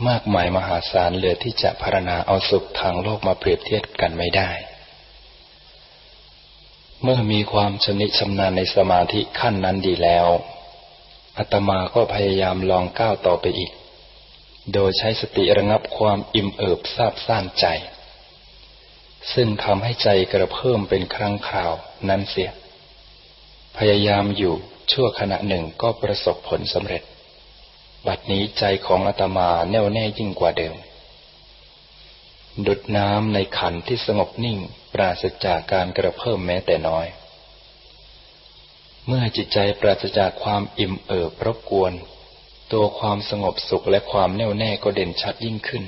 มากมายมหาศาลเหลือที่จะพารณาเอาสุขทางโลกมาเปรียบเทียบกันไม่ได้ เมื่อมีความชำนิชำนาญในสมาธิขั้นนั้นดีแล้วอาตมาก็พยายามลองก้าวต่อไปอีก โดยใช้สติระงับความอิ่มเอิบซาบซ่านใจ ซึ่งทำให้ใจกระเพิ่มเป็นครั้งคราวนั้นเสีย พยายามอยู่ชั่วขณะหนึ่งก็ประสบผลสำเร็จ บัดนี้ใจของอาตมาแน่วแน่ยิ่งกว่าเดิม ดุดน้ำในขันที่สงบนิ่งปราศจากการกระเพิ่มแม้แต่น้อย เมื่อจิตใจปราศจากความอิ่มเอิบรบกวน ตัวความสงบสุขและความแน่วแน่ก็เด่นชัดยิ่งขึ้น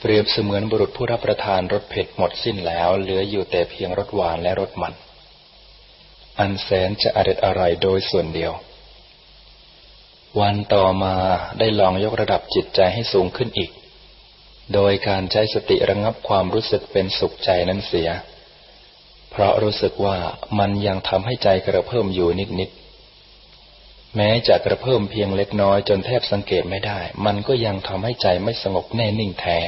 เปรียบเสมือนบุรุษผู้รับประทานรสเผ็ดหมดสิ้นแล้ว เหลืออยู่แต่เพียงรสหวานและรสมัน อันแสนจะอร็ดอร่อยโดยส่วนเดียว วันต่อมาได้ลองยกระดับจิตใจให้สูงขึ้นอีก โดยการใช้สติระงับความรู้สึกเป็นสุขใจนั้นเสีย เพราะรู้สึกว่ามันยังทำให้ใจกระเพิ่มอยู่นิดๆ แม้จะกระเพิ่มเพียงเล็กน้อยจนแทบสังเกตไม่ได้ มันก็ยังทำให้ใจไม่สงบแน่นิ่งแท้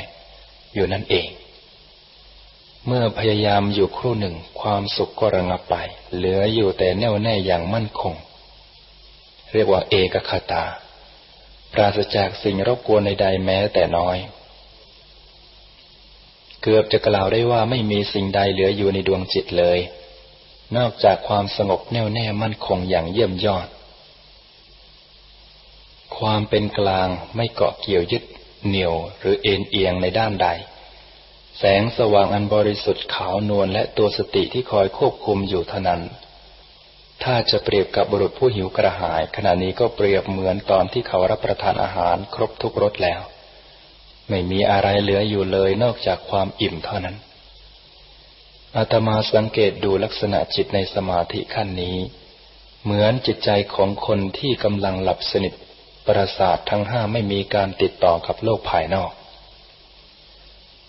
อยู่นั่นเอง เมื่อพยายามอยู่ครู่หนึ่งความสุขก็ระงับไป เหลืออยู่แต่แน่วแน่อย่างมั่นคง เรียกว่าเอกคตา ปราศจากสิ่งรบกวนใดๆแม้แต่น้อย เกือบจะกล่าวได้ว่าไม่มีสิ่งใดเหลืออยู่ในดวงจิตเลย นอกจากความสงบแน่วแน่มั่นคงอย่างเยี่ยมยอด ความเป็นกลางไม่เกาะเกี่ยวยึดเหนี่ยวหรือเอ็นเอียงในด้านใด แสงสว่างอันบริสุทธิ์ขาวนวลและตัวสติที่คอยควบคุมอยู่เท่านั้น ถ้าจะเปรียบกับบุรุษผู้หิวกระหาย ขณะนี้ก็เปรียบเหมือนตอนที่เขารับประทานอาหารครบทุกรสแล้ว ไม่มีอะไรเหลืออยู่เลยนอกจากความอิ่มเท่านั้นอาตมาสังเกตดูลักษณะจิตในสมาธิขั้นนี้ เหมือนจิตใจของคนที่กำลังหลับสนิทประสาททั้งห้าไม่มีการติดต่อกับโลกภายนอก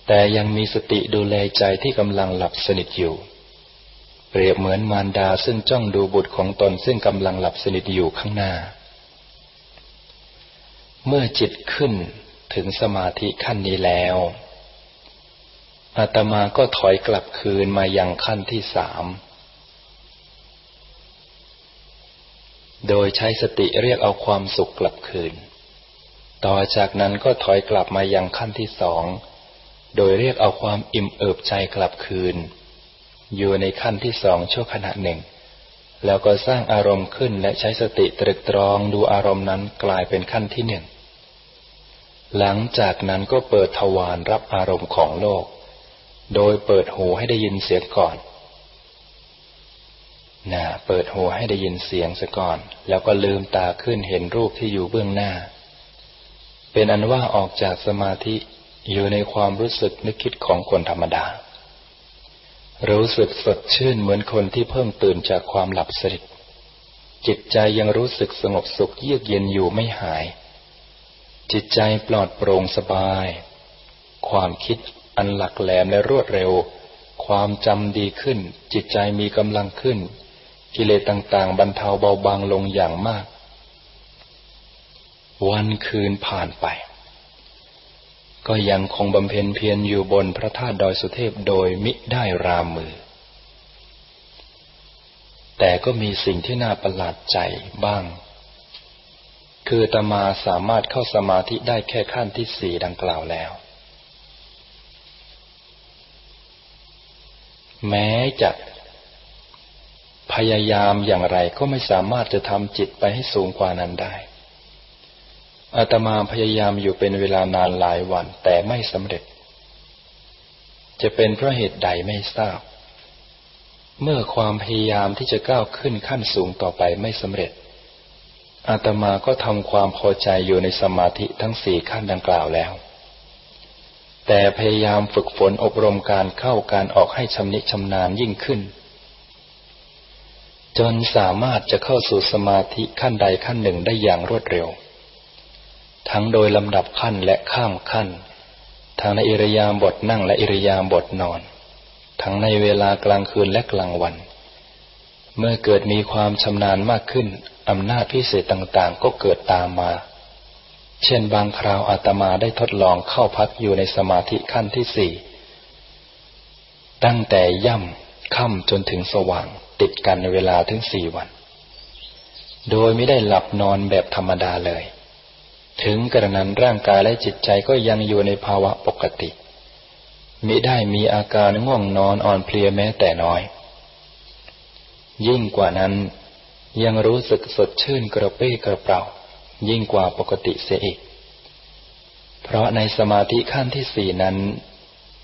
แต่ยังมีสติดูแลใจที่กำลังหลับสนิทอยู่ เปรียบเหมือนมารดาซึ่งจ้องดูบุตรของตนซึ่งกำลังหลับสนิทอยู่ข้างหน้า เมื่อจิตขึ้นถึงสมาธิขั้นนี้แล้วอาตมาก็ถอยกลับคืนมายังขั้นที่สาม โดยใช้สติเรียกเอาความสุขกลับคืน ต่อจากนั้นก็ถอยกลับมายังขั้นที่สอง โดยเรียกเอาความอิ่มเอิบใจกลับคืน อยู่ในขั้นที่สองชั่วขณะหนึ่ง แล้วก็สร้างอารมณ์ขึ้นและใช้สติตรึกตรองดูอารมณ์นั้นกลายเป็นขั้นที่หนึ่ง หลังจากนั้นก็เปิดทวารรับอารมณ์ของโลก โดยเปิดหูให้ได้ยินเสียงก่อนนะเปิดหูให้ได้ยินเสียงซะก่อน แล้วก็ลืมตาขึ้นเห็นรูปที่อยู่เบื้องหน้า เป็นอันว่าออกจากสมาธิอยู่ในความรู้สึกนึกคิดของคนธรรมดา รู้สึกสดชื่นเหมือนคนที่เพิ่งตื่นจากความหลับสนิทจิตใจยังรู้สึกสงบสุขเยือกเย็นอยู่ไม่หาย จิตใจปลอดโปร่งสบาย ความคิดอันหลักแหลมและรวดเร็ว ความจำดีขึ้น จิตใจมีกำลังขึ้น กิเลสต่างๆ บรรเทาเบาบางลงอย่างมาก วันคืนผ่านไป ก็ยังคงบำเพ็ญเพียรอยู่บนพระธาตุดอยสุเทพโดยมิได้รามมือ แต่ก็มีสิ่งที่น่าประหลาดใจบ้าง คือตมาสามารถเข้าสมาธิได้แค่ขั้นที่สี่ดังกล่าวแล้ว แม้จะพยายามอย่างไรก็ไม่สามารถจะทำจิตไปให้สูงกว่านั้นได้ อาตมาพยายามอยู่เป็นเวลานานหลายวัน แต่ไม่สำเร็จ จะเป็นเพราะเหตุใดไม่ทราบ เมื่อความพยายามที่จะก้าวขึ้นขั้นสูงต่อไปไม่สำเร็จ อาตมาก็ทำความพอใจอยู่ในสมาธิทั้งสี่ขั้นดังกล่าวแล้ว แต่พยายามฝึกฝนอบรมการเข้าการออกให้ชำนิชำนาญยิ่งขึ้น จนสามารถจะเข้าสู่สมาธิขั้นใดขั้นหนึ่งได้อย่างรวดเร็ว ทั้งโดยลำดับขั้นและข้ามขั้น ทั้งในอิริยาบถนั่งและอิริยาบถนอน ทั้งในเวลากลางคืนและกลางวัน เมื่อเกิดมีความชำนาญมากขึ้นอำนาจพิเศษต่างๆ ก็เกิดตามมา เช่นบางคราวอาตมาได้ทดลองเข้าพักอยู่ในสมาธิขั้นที่สี่ตั้งแต่ย่ำค่ำจนถึงสว่างติดกันในเวลาถึงสี่วัน โดยไม่ได้หลับนอนแบบธรรมดาเลย ถึงกระนั้นร่างกายและจิตใจก็ยังอยู่ในภาวะปกติ มิได้มีอาการง่วงนอนอ่อนเพลียแม้แต่น้อย ยิ่งกว่านั้น ยังรู้สึกสดชื่นกระเป้กระเปร่า ยิ่งกว่าปกติเสียอีก เพราะในสมาธิขั้นที่สี่นั้น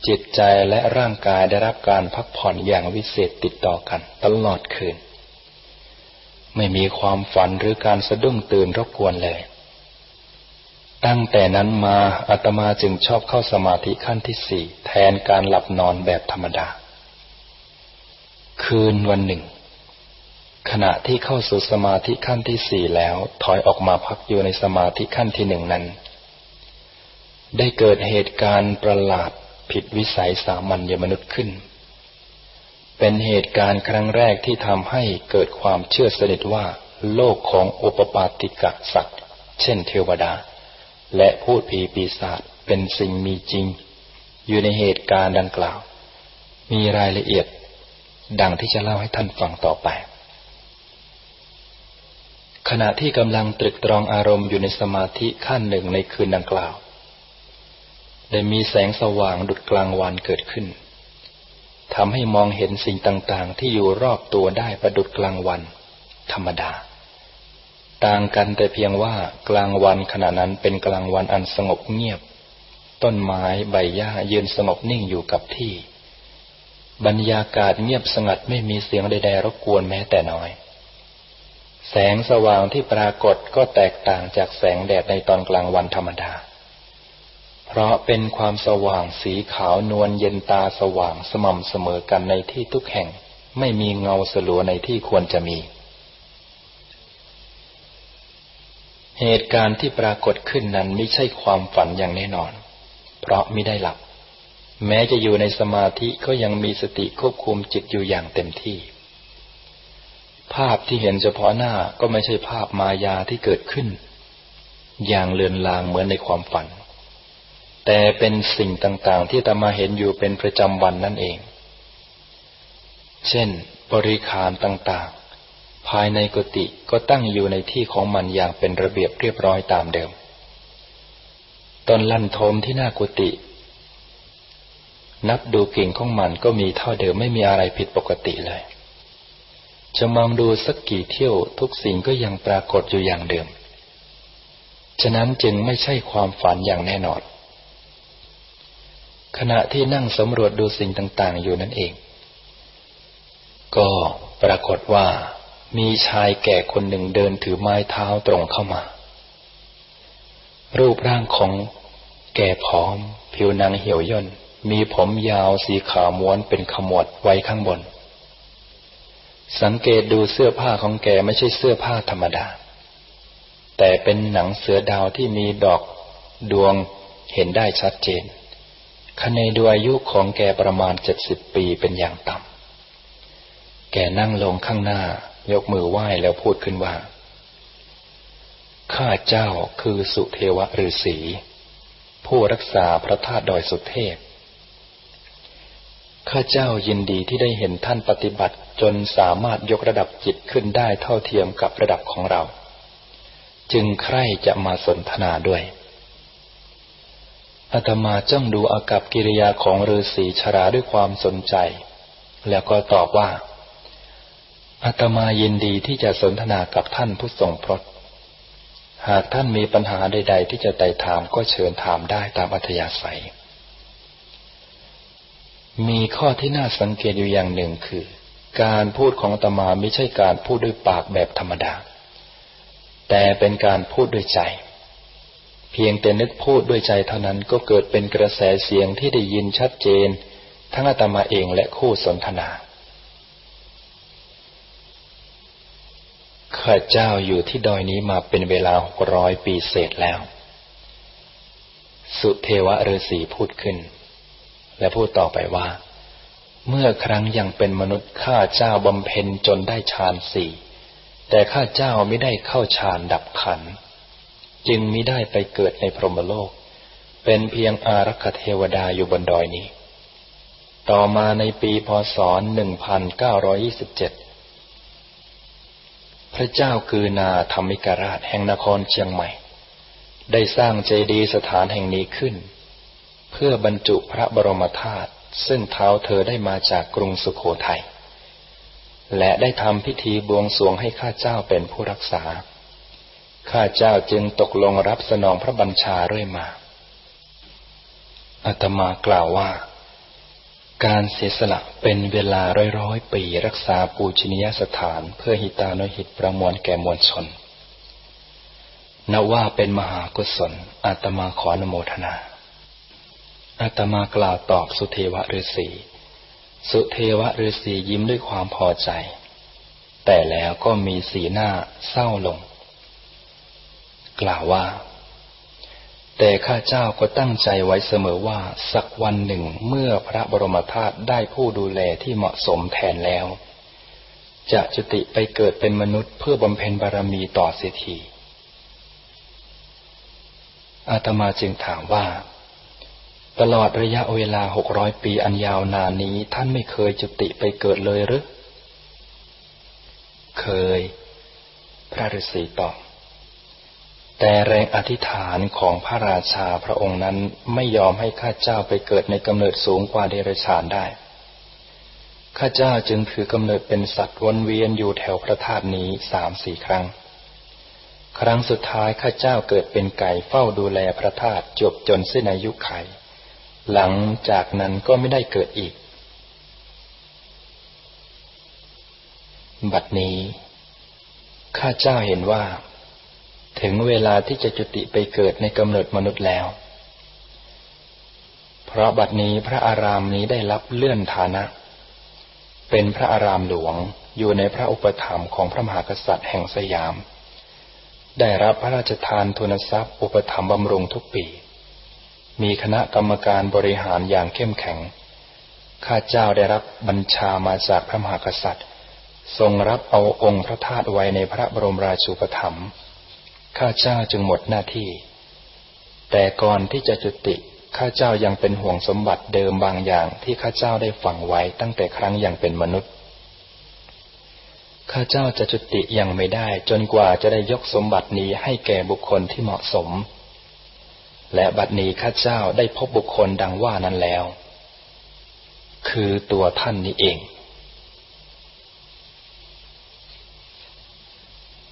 จิตใจและร่างกายได้รับการพักผ่อนอย่างวิเศษติดต่อกันตลอดคืน ไม่มีความฝันหรือการสะดุ้งตื่นรบกวนเลย ตั้งแต่นั้นมาอาตมาจึงชอบเข้าสมาธิขั้นที่สี่แทนการหลับนอนแบบธรรมดา คืนวันหนึ่ง ขณะที่เข้าสู่สมาธิขั้นที่สี่แล้ว ถอยออกมาพักอยู่ในสมาธิขั้นที่หนึ่งนั้น ได้เกิดเหตุการณ์ประหลาดผิดวิสัยสามัญญมนุษย์ขึ้น เป็นเหตุการณ์ครั้งแรกที่ทำให้เกิดความเชื่อสนิทว่า โลกของอุปปาติกะสัตว์ เช่นเทวดา และพูดผีปีศาจเป็นสิ่งมีจริง อยู่ในเหตุการณ์ดังกล่าว มีรายละเอียด ดังที่จะเล่าให้ท่านฟังต่อไป ขณะที่กำลังตรึกตรองอารมณ์อยู่ในสมาธิขั้นหนึ่งในคืนดังกล่าว ได้มีแสงสว่างดุดกลางวันเกิดขึ้นทำให้มองเห็นสิ่งต่างๆ ที่อยู่รอบตัวได้ประดุดกลางวัน ธรรมดา ต่างกันแต่เพียงว่ากลางวันขณะนั้นเป็นกลางวันอันสงบเงียบ ต้นไม้ใบหญ้ายืนสงบนิ่งอยู่กับที่ บรรยากาศเงียบสงัดไม่มีเสียงใดๆรบกวนแม้แต่น้อย แสงสว่างที่ปรากฏก็แตกต่างจากแสงแดดในตอนกลางวันธรรมดา เพราะเป็นความสว่างสีขาวนวลเย็นตาสว่างสม่ำเสมอกันในที่ทุกแห่ง ไม่มีเงาสลัวในที่ควรจะมี เหตุการณ์ที่ปรากฏขึ้นนั้นไม่ใช่ความฝันอย่างแน่นอน เพราะไม่ได้หลับ แม้จะอยู่ในสมาธิก็ยังมีสติควบคุมจิตอยู่อย่างเต็มที่ ภาพที่เห็นเฉพาะหน้าก็ไม่ใช่ภาพมายาที่เกิดขึ้น อย่างเลือนลางเหมือนในความฝัน แต่เป็นสิ่งต่างๆ ที่ตมาเห็นอยู่เป็นประจำวันนั่นเอง เช่น บริขารต่างๆ ภายในกุฏิก็ตั้งอยู่ในที่ของมันอย่างเป็นระเบียบเรียบร้อยตามเดิม ต้นลั่นทมที่หน้ากุฏินับดูกิ่งของมันก็มีเท่าเดิมไม่มีอะไรผิดปกติเลย จะมองดูสักกี่เที่ยวทุกสิ่งก็ยังปรากฏอยู่อย่างเดิม ฉะนั้นจึงไม่ใช่ความฝันอย่างแน่นอน ขณะที่นั่งสำรวจดูสิ่งต่าง ๆ อยู่นั่นเอง ก็ปรากฏว่า มีชายแก่คนหนึ่งเดินถือไม้เท้าตรงเข้ามา รูปร่างของแก่ผอม ผิวหนางเหี่ยวย่น มีผมยาวสีขาวม้วนเป็นขมวดไว้ข้างบน สังเกตดูเสื้อผ้าของแกไม่ใช่เสื้อผ้าธรรมดา แต่เป็นหนังเสือดาวที่มีดอกดวงเห็นได้ชัดเจนคะเนดูอายุของแกประมาณเจ็ดสิบปีเป็นอย่างต่ำแกนั่งลงข้างหน้า ยกมือไหว้แล้วพูดขึ้นว่า ข้าเจ้าคือสุเทวะฤาษีผู้รักษาพระธาตุดอยสุเทพ ข้าเจ้ายินดีที่ได้เห็นท่านปฏิบัติจนสามารถยกระดับจิตขึ้นได้เท่าเทียมกับระดับของเรา จึงใคร่จะมาสนทนาด้วยอาตมาจ้องดูอากับกิริยาของฤาษีชราด้วยความสนใจ แล้วก็ตอบว่า อาตมายินดีที่จะสนทนากับท่านผู้ทรงพรตหากท่านมีปัญหาใด ๆ ที่จะไต่ถามก็เชิญถามได้ตามอัธยาศัย มีข้อที่น่าสังเกตอยู่อย่างหนึ่งคือ การพูดของอาตมาไม่ใช่การพูดด้วยปากแบบธรรมดา แต่เป็นการพูดด้วยใจ เพียงแต่นึกพูดด้วยใจเท่านั้นก็เกิดเป็นกระแสเสียงที่ได้ยินชัดเจน ทั้งอาตมาเองและคู่สนทนา ข้าเจ้าอยู่ที่ดอยนี้มาเป็นเวลาหกร้อยปีเศษแล้ว สุเทวะฤาษีพูดขึ้น และพูดต่อไปว่า เมื่อครั้งยังเป็นมนุษย์ข้าเจ้าบำเพ็ญจนได้ฌานสี่แต่ข้าเจ้าไม่ได้เข้าฌานดับขัน จึงมิได้ไปเกิดในพรหมโลก เป็นเพียงอารักขเทวดาอยู่บนดอยนี้ ต่อมาในปีพศ 1927 พระเจ้าคือนาธรรมิกราชแห่งนครเชียงใหม่ ได้สร้างเจดีย์สถานแห่งนี้ขึ้น เพื่อบรรจุพระบรมธาตุซึ่งเท้าเธอได้มาจากกรุงสุขโขทยัยและได้ทำพิธีบวงสรวงให้ข้าเจ้าเป็นผู้รักษา ข้าเจ้าจึงตกลงรับสนองพระบัญชาเรื่อยมาอาตมากล่าวว่า การเสียสละเป็นเวลาร้อยร้อยปีรักษาปูชนียสถานเพื่อหิตานุหิตประมวลแก่มวลชนนับว่าเป็นมหากุศลอาตมาขอนโมทนาอาตมากล่าวตอบสุเทวะฤาษีสุเทวะฤาษียิ้มด้วยความพอใจ แต่แล้วก็มีสีหน้าเศร้าลง กล่าวว่า แต่ข้าเจ้าก็ตั้งใจไว้เสมอว่าสักวันหนึ่งเมื่อพระบรมธาตุได้ผู้ดูแลที่เหมาะสมแทนแล้ว จะจุติไปเกิดเป็นมนุษย์เพื่อบำเพ็ญบารมีต่อเสียทีอาตมาจึงถามว่า ตลอดระยะเวลาหกร้อยปีอันยาวนานนี้ท่านไม่เคยจุติไปเกิดเลยหรือ เคย พระฤาษีตอบ แต่แรงอธิษฐานของพระราชาพระองค์นั้นไม่ยอมให้ข้าเจ้าไปเกิดในกำเนิดสูงกว่าเดรัจฉานได้ ข้าเจ้าจึงถือกำเนิดเป็นสัตว์วนเวียนอยู่แถวพระธาตุนี้สามสี่ครั้ง ครั้งสุดท้ายข้าเจ้าเกิดเป็นไก่เฝ้าดูแลพระธาตุจบจนสิ้นอายุไข หลังจากนั้นก็ไม่ได้เกิดอีก บัดนี้ข้าเจ้าเห็นว่า ถึงเวลาที่จะจุติไปเกิดในกำเนิดมนุษย์แล้ว เพราะบัดนี้พระอารามนี้ได้รับเลื่อนฐานะ เป็นพระอารามหลวงอยู่ในพระอุปถัมภ์ของพระมหากษัตริย์แห่งสยาม ได้รับพระราชทานทุนทรัพย์ อุปถัมภ์บำรุงทุกปี มีคณะกรรมการบริหารอย่างเข้มแข็ง ข้าเจ้าได้รับบัญชามาจากพระมหากษัตริย์ ทรงรับเอาองค์พระธาตุไว้ในพระบรมราชูปถัมภ์ ข้าเจ้าจึงหมดหน้าที่ แต่ก่อนที่จะจุติข้าเจ้ายังเป็นห่วงสมบัติเดิมบางอย่างที่ข้าเจ้าได้ฝังไว้ตั้งแต่ครั้งยังเป็นมนุษย์ ข้าเจ้าจะจุติยังไม่ได้จนกว่าจะได้ยกสมบัตินี้ให้แก่บุคคลที่เหมาะสม และบัดนี้ข้าเจ้าได้พบบุคคลดังว่านั้นแล้ว คือตัวท่านนี้เอง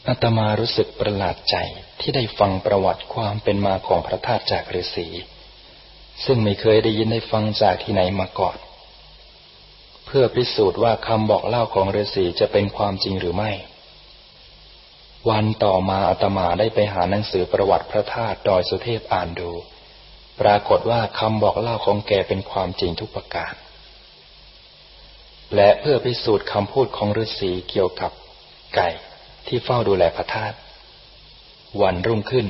อาตมารู้สึกประหลาดใจที่ได้ฟังประวัติความเป็นมาของพระธาตุจากฤาษีซึ่งไม่เคยได้ยินได้ฟังจากที่ไหนมาก่อน เพื่อพิสูจน์ว่าคำบอกเล่าของฤาษีจะเป็นความจริงหรือไม่ วันต่อมาอาตมาได้ไปหาหนังสือประวัติพระธาตุดอยสุเทพอ่านดู ปรากฏว่าคำบอกเล่าของแกเป็นความจริงทุกประการ และเพื่อพิสูจน์คำพูดของฤาษีเกี่ยวกับไก่ ที่เฝ้าดูแลพระธาตุวันรุ่งขึ้น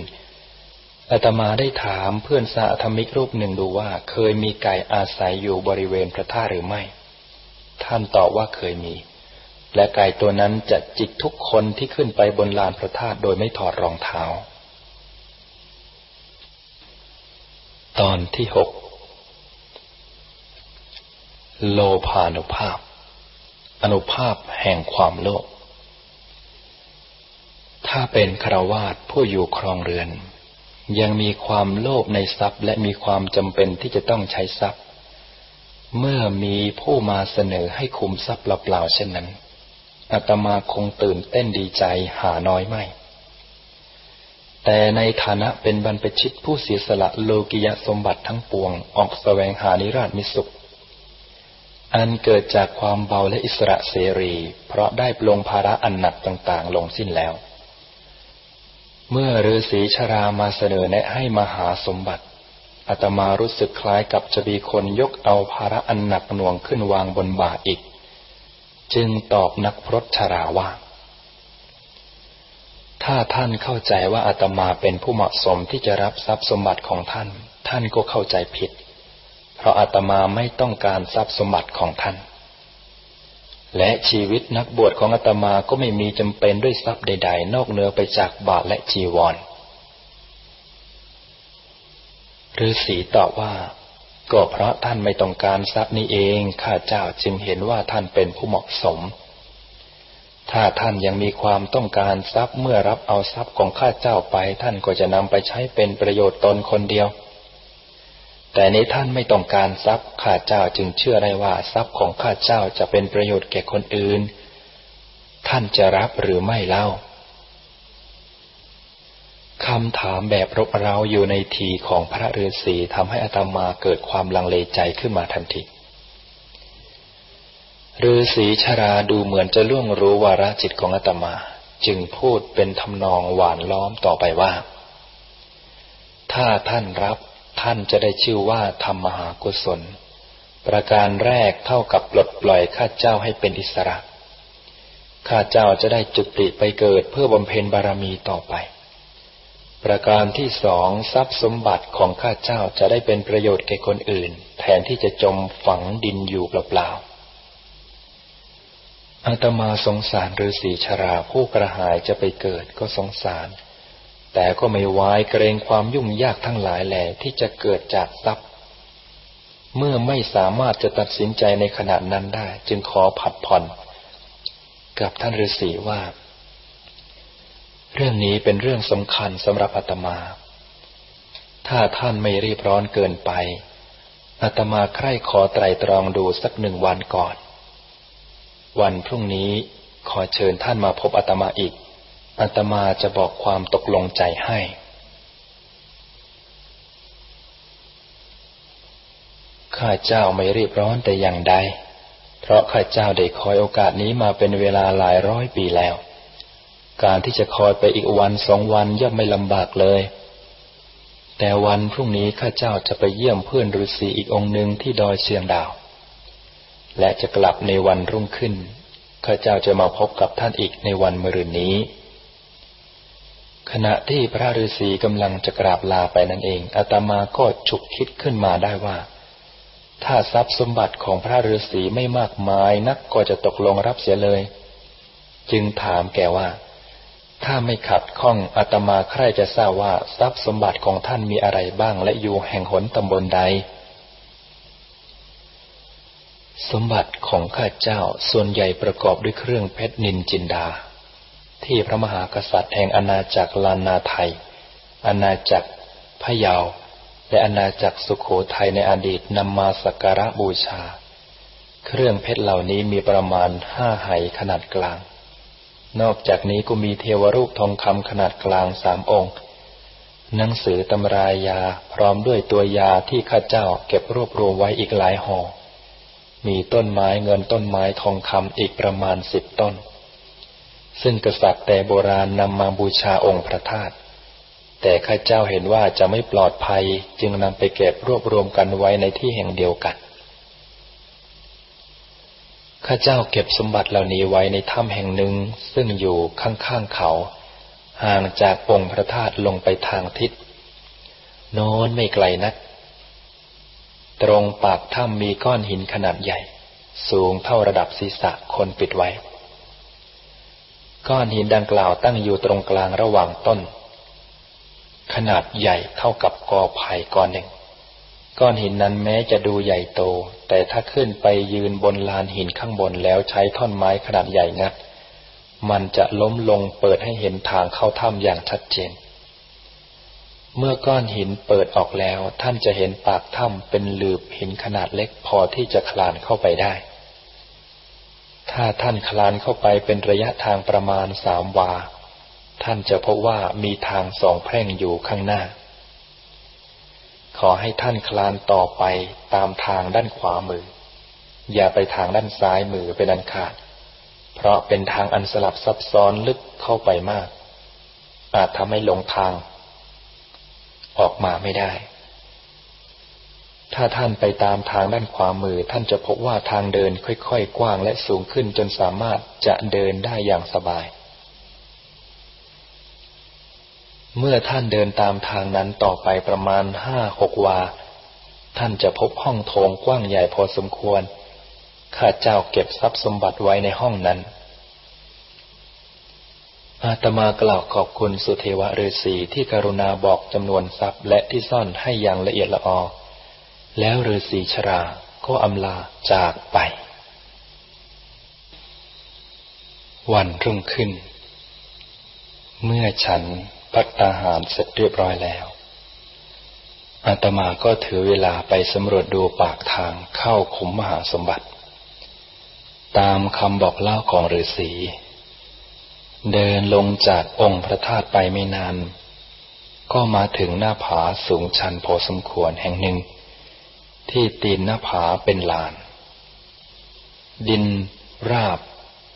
อาตมาได้ถามเพื่อนสาธมิกรูปหนึ่งดูว่า เคยมีไก่อาศัยอยู่บริเวณพระธาตุหรือไม่ ท่านตอบว่าเคยมี และไก่ตัวนั้นจะจิกทุกคนที่ขึ้นไปบนลานพระธาตุโดยไม่ถอดรองเท้า ตอนที่หกโลภานุภาพ อนุภาพแห่งความโลภ ถ้าเป็นคราวาสผู้อยู่ครองเรือน ยังมีความโลภในทรัพย์ และมีความจำเป็นที่จะต้องใช้ทรัพย์ เมื่อมีผู้มาเสนอให้คุมทรัพย์เปล่าๆเช่นนั้นอาตมาคงตื่นเต้นดีใจหาน้อยไม่ แต่ในฐานะเป็นบรรพชิตผู้เสียสละโลกิยสมบัติทั้งปวงออกสแสวงหานิราชมิสุข อันเกิดจากความเบาและอิสระเสรี เพราะได้ปลงภาระอันหนักต่างๆ ลงสิ้นแล้ว เมื่อฤาษีชรามาเสนอแนะให้มหาสมบัติอาตมารู้สึกคล้ายกับจะมีคนยกเอาภาระอันหนักหน่วงขึ้นวางบนบ่าอีก จึงตอบนักพรตชราว่าถ้าท่านเข้าใจว่าอาตมาเป็นผู้เหมาะสมที่จะรับทรัพย์สมบัติของท่าน ท่านก็เข้าใจผิด เพราะอาตมาไม่ต้องการทรัพย์สมบัติของท่าน และชีวิตนักบวชของอาตมาก็ไม่มีจำเป็นด้วยทรัพย์ใด ๆ นอกเหนือไปจากบาทและจีวรฤาษีตอบว่า ก็เพราะท่านไม่ต้องการทรัพย์นี้เองข้าเจ้าจึงเห็นว่าท่านเป็นผู้เหมาะสม ถ้าท่านยังมีความต้องการทรัพย์เมื่อรับเอาทรัพย์ของข้าเจ้าไป ท่านก็จะนำไปใช้เป็นประโยชน์ตนคนเดียว แต่นี้ท่านไม่ต้องการทรัพย์ข้าเจ้าจึงเชื่อได้ว่าทรัพย์ของข้าเจ้าจะเป็นประโยชน์แก่คนอื่น ท่านจะรับหรือไม่เล่าคำถามแบบรบเร้าอยู่ในทีของพระฤาษีทำให้อัตมาเกิดความลังเลใจขึ้นมาทันทีฤาษีชราดูเหมือนจะล่วงรู้วาระจิตของอาตมา จึงพูดเป็นทำนองหวานล้อมต่อไปว่า ถ้าท่านรับ ท่านจะได้ชื่อว่าทำมหากุศล ประการแรกเท่ากับปลดปล่อยข้าเจ้าให้เป็นอิสระ ข้าเจ้าจะได้จุติไปเกิดเพื่อบำเพ็ญบารมีต่อไป ประการที่สองทรัพย์สมบัติของข้าเจ้าจะได้เป็นประโยชน์แก่คนอื่น แทนที่จะจมฝังดินอยู่เปล่าๆอาตมาสงสารฤาษีชราผู้กระหายจะไปเกิดก็สงสาร แต่ก็ไม่วายเกรงความยุ่งยากทั้งหลายแหล่ที่จะเกิดจากทรัพย์ เมื่อไม่สามารถจะตัดสินใจในขณะนั้นได้ จึงขอผัดผ่อน กับท่านฤาษีว่า เรื่องนี้เป็นเรื่องสำคัญสำหรับอาตมา ถ้าท่านไม่รีบร้อนเกินไปอาตมาใคร่ขอไตรตรองดูสักหนึ่งวันก่อน วันพรุ่งนี้ขอเชิญท่านมาพบอาตมาอีก อาตมาจะบอกความตกลงใจให้ ข้าเจ้าไม่รีบร้อนแต่อย่างใด เพราะข้าเจ้าได้คอยโอกาสนี้มาเป็นเวลาหลายร้อยปีแล้ว การที่จะคอยไปอีกวันสองวันย่อมไม่ลำบากเลย แต่วันพรุ่งนี้ข้าเจ้าจะไปเยี่ยมเพื่อนฤาษีอีกองหนึ่งที่ดอยเชียงดาว และจะกลับในวันรุ่งขึ้นข้าเจ้าจะมาพบกับท่านอีกในวันมะรืนนี้ ขณะที่พระฤาษีกำลังจะกราบลาไปนั่นเองอาตมาก็ฉุกคิดขึ้นมาได้ว่า ถ้าทรัพย์สมบัติของพระฤาษีไม่มากมายนักก็จะตกลงรับเสียเลย จึงถามแกว่า ถ้าไม่ขัดข้องอาตมาใครจะทราบว่าทรัพย์สมบัติของท่านมีอะไรบ้างและอยู่แห่งหนตำบลใด สมบัติของข้าเจ้าส่วนใหญ่ประกอบด้วยเครื่องเพชรนินจินดา ที่พระมหากษัตริย์แห่งอาณาจักรลานนาไทย อาณาจักรพะเยา และอาณาจักรสุขโขทัยในอดีตนำมาสักการะบูชา เครื่องเพชรเหล่านี้มีประมาณห้าไหขนาดกลาง นอกจากนี้ก็มีเทวรูปทองคำขนาดกลางสามองค์ หนังสือตำรายาพร้อมด้วยตัวยาที่ข้าเจ้าเก็บรวบรวมไว้อีกหลายห่อมีต้นไม้เงินต้นไม้ทองคำอีกประมาณสิบต้น ซึ่งกษัตริย์แต่โบราณนำมาบูชาองค์พระธาตุแต่ข้าเจ้าเห็นว่าจะไม่ปลอดภัยจึงนำไปเก็บรวบรวมกันไว้ในที่แห่งเดียวกัน ข้าเจ้าเก็บสมบัติเหล่านี้ไว้ในถ้ำแห่งหนึ่งซึ่งอยู่ข้างๆเขา ห่างจากองค์พระธาตุลงไปทางทิศโน้นไม่ไกลนัก ตรงปากถ้ำมีก้อนหินขนาดใหญ่ สูงเท่าระดับศีรษะคนปิดไว้ ก้อนหินดังกล่าวตั้งอยู่ตรงกลางระหว่างต้น ขนาดใหญ่เท่ากับกอไผ่ก้อนหนึ่ง ก้อนหินนั้นแม้จะดูใหญ่โต แต่ถ้าขึ้นไปยืนบนลานหินข้างบนแล้วใช้ท่อนไม้ขนาดใหญ่งัด มันจะล้มลงเปิดให้เห็นทางเข้าถ้ำอย่างชัดเจน เมื่อก้อนหินเปิดออกแล้วท่านจะเห็นปากถ้ำเป็นหลืบหินขนาดเล็กพอที่จะคลานเข้าไปได้ ถ้าท่านคลานเข้าไปเป็นระยะทางประมาณสามวา ท่านจะพบว่ามีทางสองแพร่งอยู่ข้างหน้า ขอให้ท่านคลานต่อไปตามทางด้านขวามือ อย่าไปทางด้านซ้ายมือเป็นอันขาด เพราะเป็นทางอันสลับซับซ้อนลึกเข้าไปมาก อาจทำให้หลงทาง ออกมาไม่ได้ ถ้าท่านไปตามทางด้านขวามือ ท่านจะพบว่าทางเดินค่อยๆ กว้างและสูงขึ้นจนสามารถจะเดินได้อย่างสบาย เมื่อท่านเดินตามทางนั้นต่อไปประมาณห้าหกวา ท่านจะพบห้องโถงกว้างใหญ่พอสมควร ข้าเจ้าเก็บทรัพย์สมบัติไว้ในห้องนั้น อาตมากล่าวขอบคุณสุเทวะฤาษีที่กรุณาบอกจำนวนทรัพย์และที่ซ่อนให้อย่างละเอียดละออ แล้วฤาษีชราก็อำลาจากไป วันรุ่งขึ้น เมื่อฉันพัตตาหารเสร็จเรียบร้อยแล้ว อาตมาก็ถือเวลาไปสำรวจดูปากทางเข้าขุมมหาสมบัติ ตามคำบอกเล่าของฤาษีเดินลงจากองค์พระธาตุไปไม่นาน ก็มาถึงหน้าผาสูงชันพอสมควรแห่งหนึ่ง ที่ตีนหน้าผาเป็นลาน ดินราบ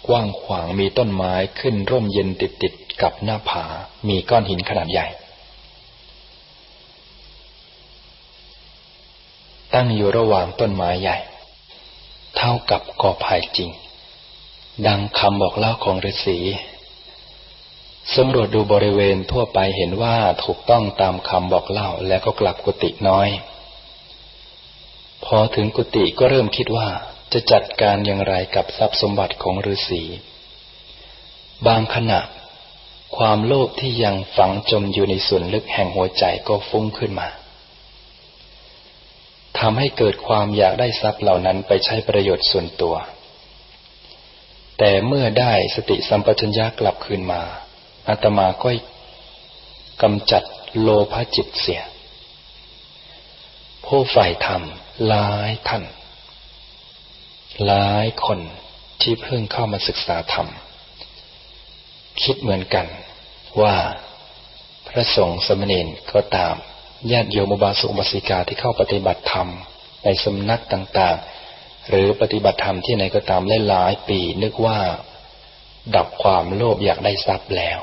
กว้างขวางมีต้นไม้ขึ้นร่มเย็นติดติดกับหน้าผา มีก้อนหินขนาดใหญ่ ตั้งอยู่ระหว่างต้นไม้ใหญ่ เท่ากับกอไผ่จริง ดังคำบอกเล่าของฤาษีสำรวจดูบริเวณทั่วไปเห็นว่าถูกต้องตามคำบอกเล่าแล้วก็กลับกุฏิน้อย พอถึงกุฏิก็เริ่มคิดว่าจะจัดการอย่างไรกับทรัพย์สมบัติของฤาษี บางขณะ ความโลภที่ยังฝังจมอยู่ในส่วนลึกแห่งหัวใจก็ฟุ้งขึ้นมาทำให้เกิดความอยากได้ทรัพย์เหล่านั้นไปใช้ประโยชน์ส่วนตัว แต่เมื่อได้สติสัมปชัญญะกลับคืนมาอาตมาก็กำจัดโลภจิตเสีย ผู้ฝ่ายธรรมหลายท่านหลายคนที่เพิ่งเข้ามาศึกษาธรรม คิดเหมือนกันว่าพระสงฆ์สมณีนก็ตามญาติโยมบาสุบาสิกาที่เข้าปฏิบัติธรรมในสำนักต่างๆ หรือปฏิบัติธรรมที่ไหนก็ตามหลายปีนึกว่า ดับความโลภอยากได้ทรัพย์แล้ว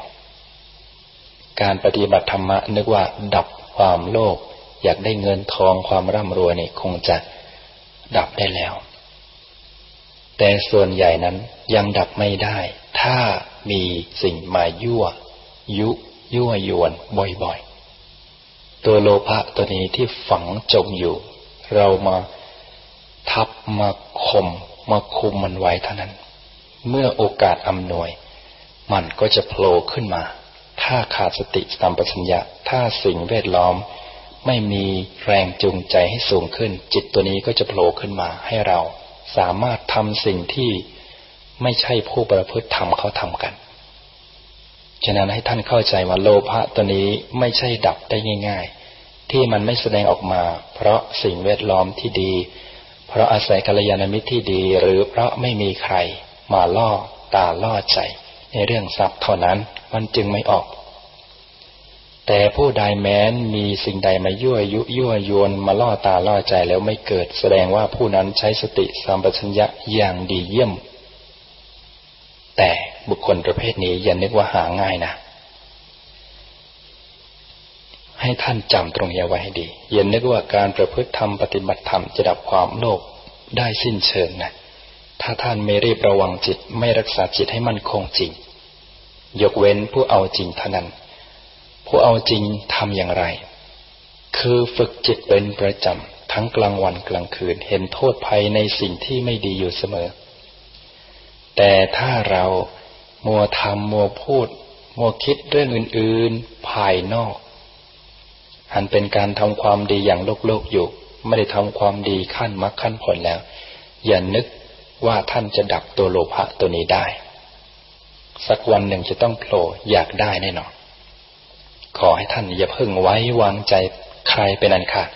การปฏิบัติธรรมะนึกว่า ดับความโลภ อยากได้เงินทองความร่ำรวยนี่คงจะดับได้แล้ว แต่ส่วนใหญ่นั้นยังดับไม่ได้ ถ้ามีสิ่งมายั่ว ยุยั่วยวนบ่อยๆ ตัวโลภะตัวนี้ที่ฝังจมอยู่ เรามาทับมาข่มมาคุมมันไว้เท่านั้น เมื่อโอกาสอำนวย มันก็จะโผล่ขึ้นมา ถ้าขาดสติสัมปชัญญะถ้าสิ่งแวดล้อม ไม่มีแรงจูงใจให้สูงขึ้น จิตตัวนี้ก็จะโผล่ขึ้นมาให้เราสามารถทำสิ่งที่ไม่ใช่ผู้ประพฤติทำเขาทำกัน ฉะนั้นให้ท่านเข้าใจว่าโลภะตัวนี้ไม่ใช่ดับได้ง่าย ๆ ที่มันไม่แสดงออกมา เพราะสิ่งแวดล้อมที่ดี เพราะอาศัยกัลยาณมิตรที่ดี หรือเพราะไม่มีใครมาล่อตาล่อใจ ในเรื่องทรัพย์เท่านั้นมันจึงไม่ออก แต่ผู้ใดแม้นมีสิ่งใดมายั่วยุยั่วยวนมาล่อตาล่อใจแล้วไม่เกิด แสดงว่าผู้นั้นใช้สติสัมปชัญญะอย่างดีเยี่ยม แต่บุคคลประเภทนี้อย่านึกว่าหาง่ายนะ ให้ท่านจำตรงนี้ไว้ให้ดี อย่านึกว่าการประพฤติธรรมปฏิบัติธรรมจะดับความโลภได้สิ้นเชิงนะ ถ้าท่านไม่รีบระวังจิตไม่รักษาจิตให้มั่นคงจริง ยกเว้นผู้เอาจริงเท่านั้น ผู้เอาจริงทำอย่างไร คือฝึกจิตเป็นประจำทั้งกลางวันกลางคืนเห็นโทษภัยในสิ่งที่ไม่ดีอยู่เสมอ แต่ถ้าเรามัวทำมัวพูด มัวคิดเรื่องอื่น ๆ ภายนอก อันเป็นการทำความดีอย่างโลกโลกอยู่ ไม่ได้ทำความดีขั้นมรรคขั้นผลแล้ว อย่านึกว่าท่านจะดับตัวโลภะตัวนี้ได้ สักวันหนึ่งจะต้องโผล่อยากได้แน่นอน ขอให้ท่านอย่าเพิ่งไว้วางใจใครเป็นอันขาด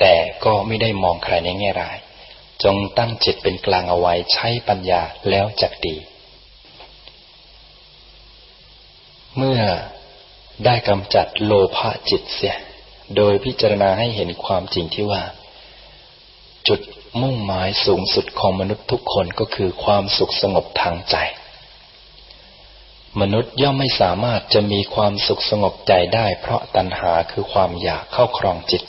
แต่ก็ไม่ได้มองใครในแง่ร้าย จงตั้งจิตเป็นกลางเอาไว้ใช้ปัญญาแล้วจักดี เมื่อได้กำจัดโลภะจิตเสีย โดยพิจารณาให้เห็นความจริงที่ว่า จุดมุ่งหมายสูงสุดของมนุษย์ทุกคนก็คือความสุขสงบทางใจ มนุษย์ย่อมไม่สามารถจะมีความสุขสงบใจได้เพราะตัณหาคือความอยากเข้าครองจิต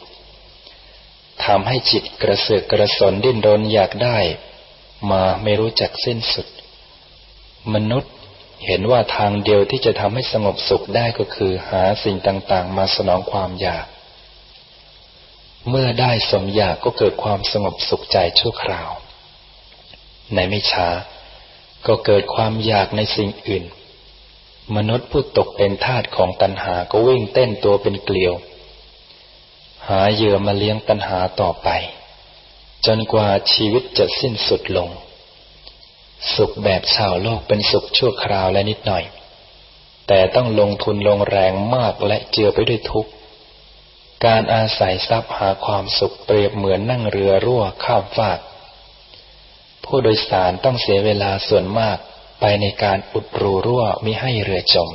ทำให้จิตกระเสือกกระสนดิ้นรนอยากได้ มาไม่รู้จักสิ้นสุด มนุษย์เห็นว่าทางเดียวที่จะทำให้สงบสุขได้ก็คือหาสิ่งต่างๆ มาสนองความอยาก เมื่อได้สมอยากก็เกิดความสงบสุขใจชั่วคราว ในไม่ช้า ก็เกิดความอยากในสิ่งอื่น มนุษย์ผู้ตกเป็นทาสของตัณหาก็วิ่งเต้นตัวเป็นเกลียว หาเหยื่อมาเลี้ยงปัญหาต่อไป จนกว่าชีวิตจะสิ้นสุดลง สุขแบบชาวโลกเป็นสุขชั่วคราวและนิดหน่อย แต่ต้องลงทุนลงแรงมากและเจือไปด้วยทุกข์ การอาศัยทรัพย์หาความสุขเปรียบเหมือนนั่งเรือรั่วข้ามฟาก ผู้โดยสารต้องเสียเวลาส่วนมาก ไปในการอุดรูรั่วมิให้เรือจม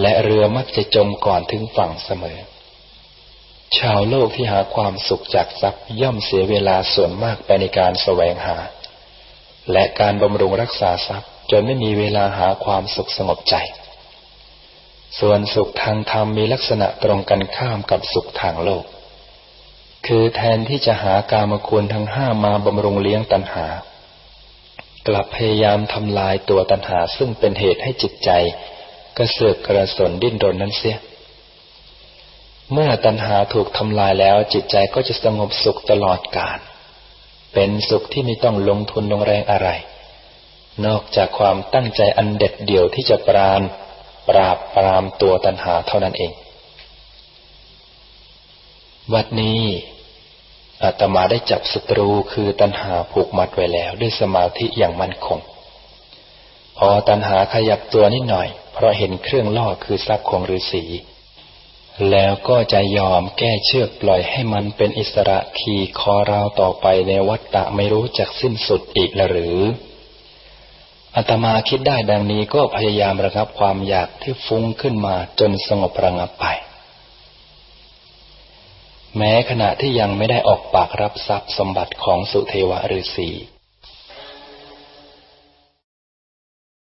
และเรือมักจะจมก่อนถึงฝั่งเสมอ ชาวโลกที่หาความสุขจากทรัพย์ย่อมเสียเวลาส่วนมากไปในการแสวงหา และการบำรุงรักษาทรัพย์ จนไม่มีเวลาหาความสุขสงบใจ ส่วนสุขทางธรรมมีลักษณะตรงกันข้ามกับสุขทางโลก คือแทนที่จะหากามคุณทั้งห้ามาบำรุงเลี้ยงตัณหา กลับพยายามทำลายตัวตัณหาซึ่งเป็นเหตุให้จิตใจ กระเสือกกระสนดิ้นรนนั้นเสีย เมื่อตัณหาถูกทำลายแล้วจิตใจก็จะสงบสุขตลอดกาลเป็นสุขที่ไม่ต้องลงทุนลงแรงอะไร นอกจากความตั้งใจอันเด็ดเดี่ยวที่จะปราณปราบปรามตัวตัณหาเท่านั้นเอง วัดนี้ อาตมาได้จับศัตรูคือตัณหาผูกมัดไว้แล้ว ด้วยสมาธิอย่างมั่นคง พอตัณหาขยับตัวนิดหน่อย เพราะเห็นเครื่องล่อคือทรัพย์ของฤาษีแล้วก็จะยอมแก้เชือกปล่อยให้มันเป็นอิสระขี่คอราวต่อไปในวัฏฏะไม่รู้จักสิ้นสุดอีกหรืออาตมาคิดได้ดังนี้ก็พยายามระงับความอยากที่ฟุ้งขึ้นมาจนสงบระงับไป แม้ขณะที่ยังไม่ได้ออกปากรับทรัพย์สมบัติของสุเทวะฤาษี